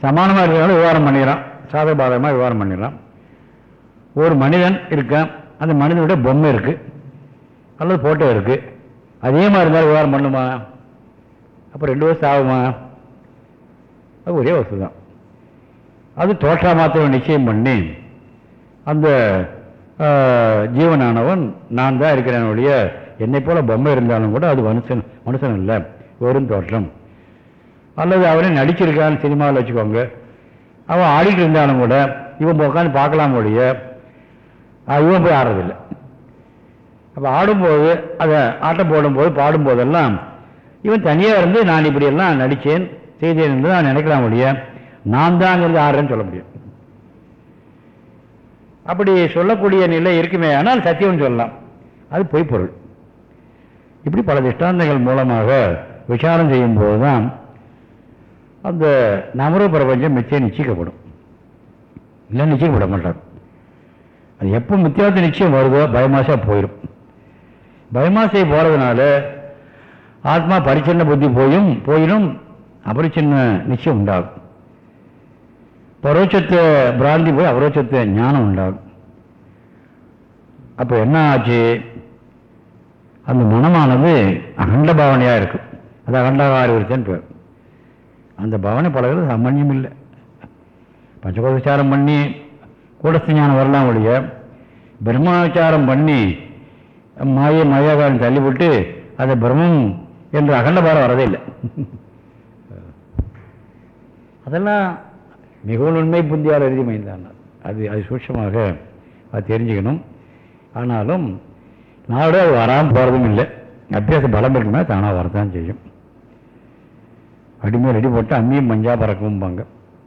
சமானமாக இருக்கிறனால விவகாரம் பண்ணிடுறான் சாதக பாதகமாக விவகாரம் பண்ணிடுறான் ஒரு மனிதன் இருக்கான். அந்த மனிதனுடைய பொம்மை இருக்குது அல்லது ஃபோட்டோ இருக்குது அதே மாதிரி இருந்தாலும் விவகாரம் பண்ணுமா? அப்போ ரெண்டு வருஷம் ஆகுமா? அது ஒரே வசதி தான் அது தோற்றா மாத்திரம் நிச்சயம் பண்ணி அந்த ஜீவனானவன் நான் தான் இருக்கிறேன் ஒழிய என்னை போல பொம்மை இருந்தாலும் கூட அது மனுஷன் மனுஷன் இல்லை வெறும் தோற்றம். அல்லது அவனே நடிச்சிருக்கான்னு சினிமாவில் வச்சுக்கோங்க. அவன் ஆடிட்டு இருந்தாலும் கூட இவன் உட்காந்து பார்க்கலாம் ஒழிய இவன் போய் ஆடுறதில்லை. அப்போ ஆடும்போது அதை ஆட்டம் போடும்போது பாடும்போதெல்லாம் இவன் தனியாக இருந்து நான் இப்படியெல்லாம் நடித்தேன் செய்தேன் என்று நான் நினைக்கலாம் ஒழிய நான் தான் இருந்து ஆடுறேன்னு சொல்ல முடியும். அப்படி சொல்லக்கூடிய நிலை இருக்குமே ஆனால் சத்தியம்னு சொல்லலாம். அது பொய்ப்பொருள். இப்படி பல திஷ்டாந்தங்கள் மூலமாக விசாரம் செய்யும்போது தான் அந்த நமர பிரபஞ்சம் மித்தியம் நிச்சயிக்கப்படும். இல்லை நிச்சயிக்கப்பட மாட்டார். அது எப்போ மித்தியாத்த நிச்சயம் வருதோ பயமாசா போயிடும் பயமாசை போகிறதுனால ஆத்மா பரிச்சின்ன புத்தி போயும் போயிடும் அபரிச்சின்ன நிச்சயம் உண்டாகும். பரோட்சத்தை பிராந்தி போய் அபரோட்சத்தை ஞானம் உண்டாகும். அப்போ என்ன ஆச்சு? அந்த மனமானது அகண்ட பாவனையாக இருக்கும் அது அகண்டகாரி விருத்தன் பேர் அந்த பவனை பழகிறது சாமான்யம் இல்லை. பஞ்சகோபச்சாரம் பண்ணி கூடஸ்து ஞானம் வரலாம் ஒழிய பிரம்மாச்சாரம் பண்ணி மாய மாயாகாரம் தள்ளிவிட்டு அது பிரம்மம் என்று அகண்ட பாரம் வரதே இல்லை. அதெல்லாம் மிகவும் உண்மை புந்தியால் எழுதி மைந்தான் அது அது சூட்சமாக அது தெரிஞ்சுக்கணும். ஆனாலும் நாடு அது வராமல் போகிறதும் இல்லை. அபியாச பலம் இருக்குமே தானாக வரத்தான் செய்யும். அடிமையில் அடி போட்டால் அம்மியும் மஞ்சா பறக்கும்பாங்க.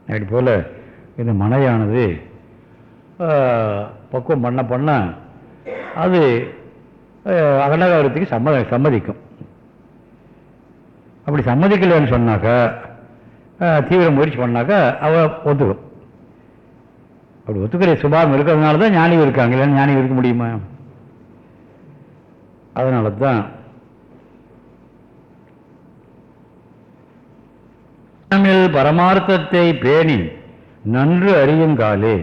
அப்படி போல் இந்த மனையானது பக்குவம் பண்ண பண்ண அது அகண்டகாரத்துக்கு சம்ம சம்மதிக்கும். அப்படி சம்மதிக்கலைன்னு சொன்னாக்கா தீவிர முயற்சி பண்ணாக்கா அவ ஒத்துக்கும். அப்படி ஒத்துக்கிற சுபாவம் இருக்கிறதுனால தான் ஞானிகள் இருக்காங்க. இல்லைன்னு ஞானிகள் இருக்க முடியுமா? அதனால தான் பரமார்த்தத்தை பேணி நன்று அறியும் காலே.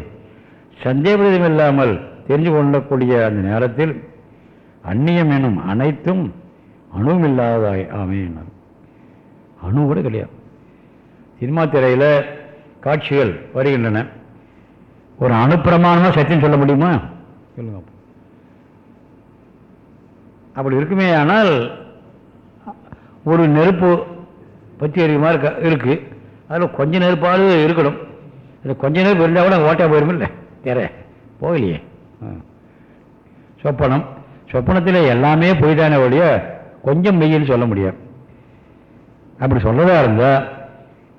சந்தேகம் இல்லாமல் தெரிஞ்சு கொள்ளக்கூடிய அந்த நேரத்தில் அந்நியம் எனும் அனைத்தும் அணுவும் இல்லாததாய் ஆமையினர் அணு கூட கிடையாது. சினிமா திரையில் காட்சிகள் வருகின்றன. ஒரு அணுப்பிரமாணமாக சத்தியம் சொல்ல முடியுமா? சொல்லுங்க அப்படி இருக்குமே ஆனால் ஒரு நெருப்பு பத்தி எறிய இருக்க. இருக்குது அதில் கொஞ்ச நெருப்பாவது இருக்கணும். இல்லை கொஞ்ச நெருப்பு இருந்தால் கூட ஓட்டையாக போயிடும் இல்லை தெர போகலையே. சொப்பனம். சொப்பனத்தில் எல்லாமே போய் தானே ஒழிய கொஞ்சம் மெய்யின்னு சொல்ல முடியும் அப்படி சொன்னதாக இருந்தால்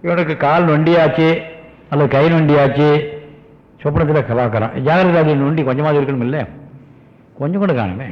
இவனுக்கு கால் நொண்டியாச்சு அல்லது கை நொண்டியாச்சு சொப்பனத்தில் கலாக்கிறான் ஜாகிரதாதி நொண்டி கொஞ்சமாவது இருக்கணும் இல்லை கொஞ்சம் கூட காணுமே.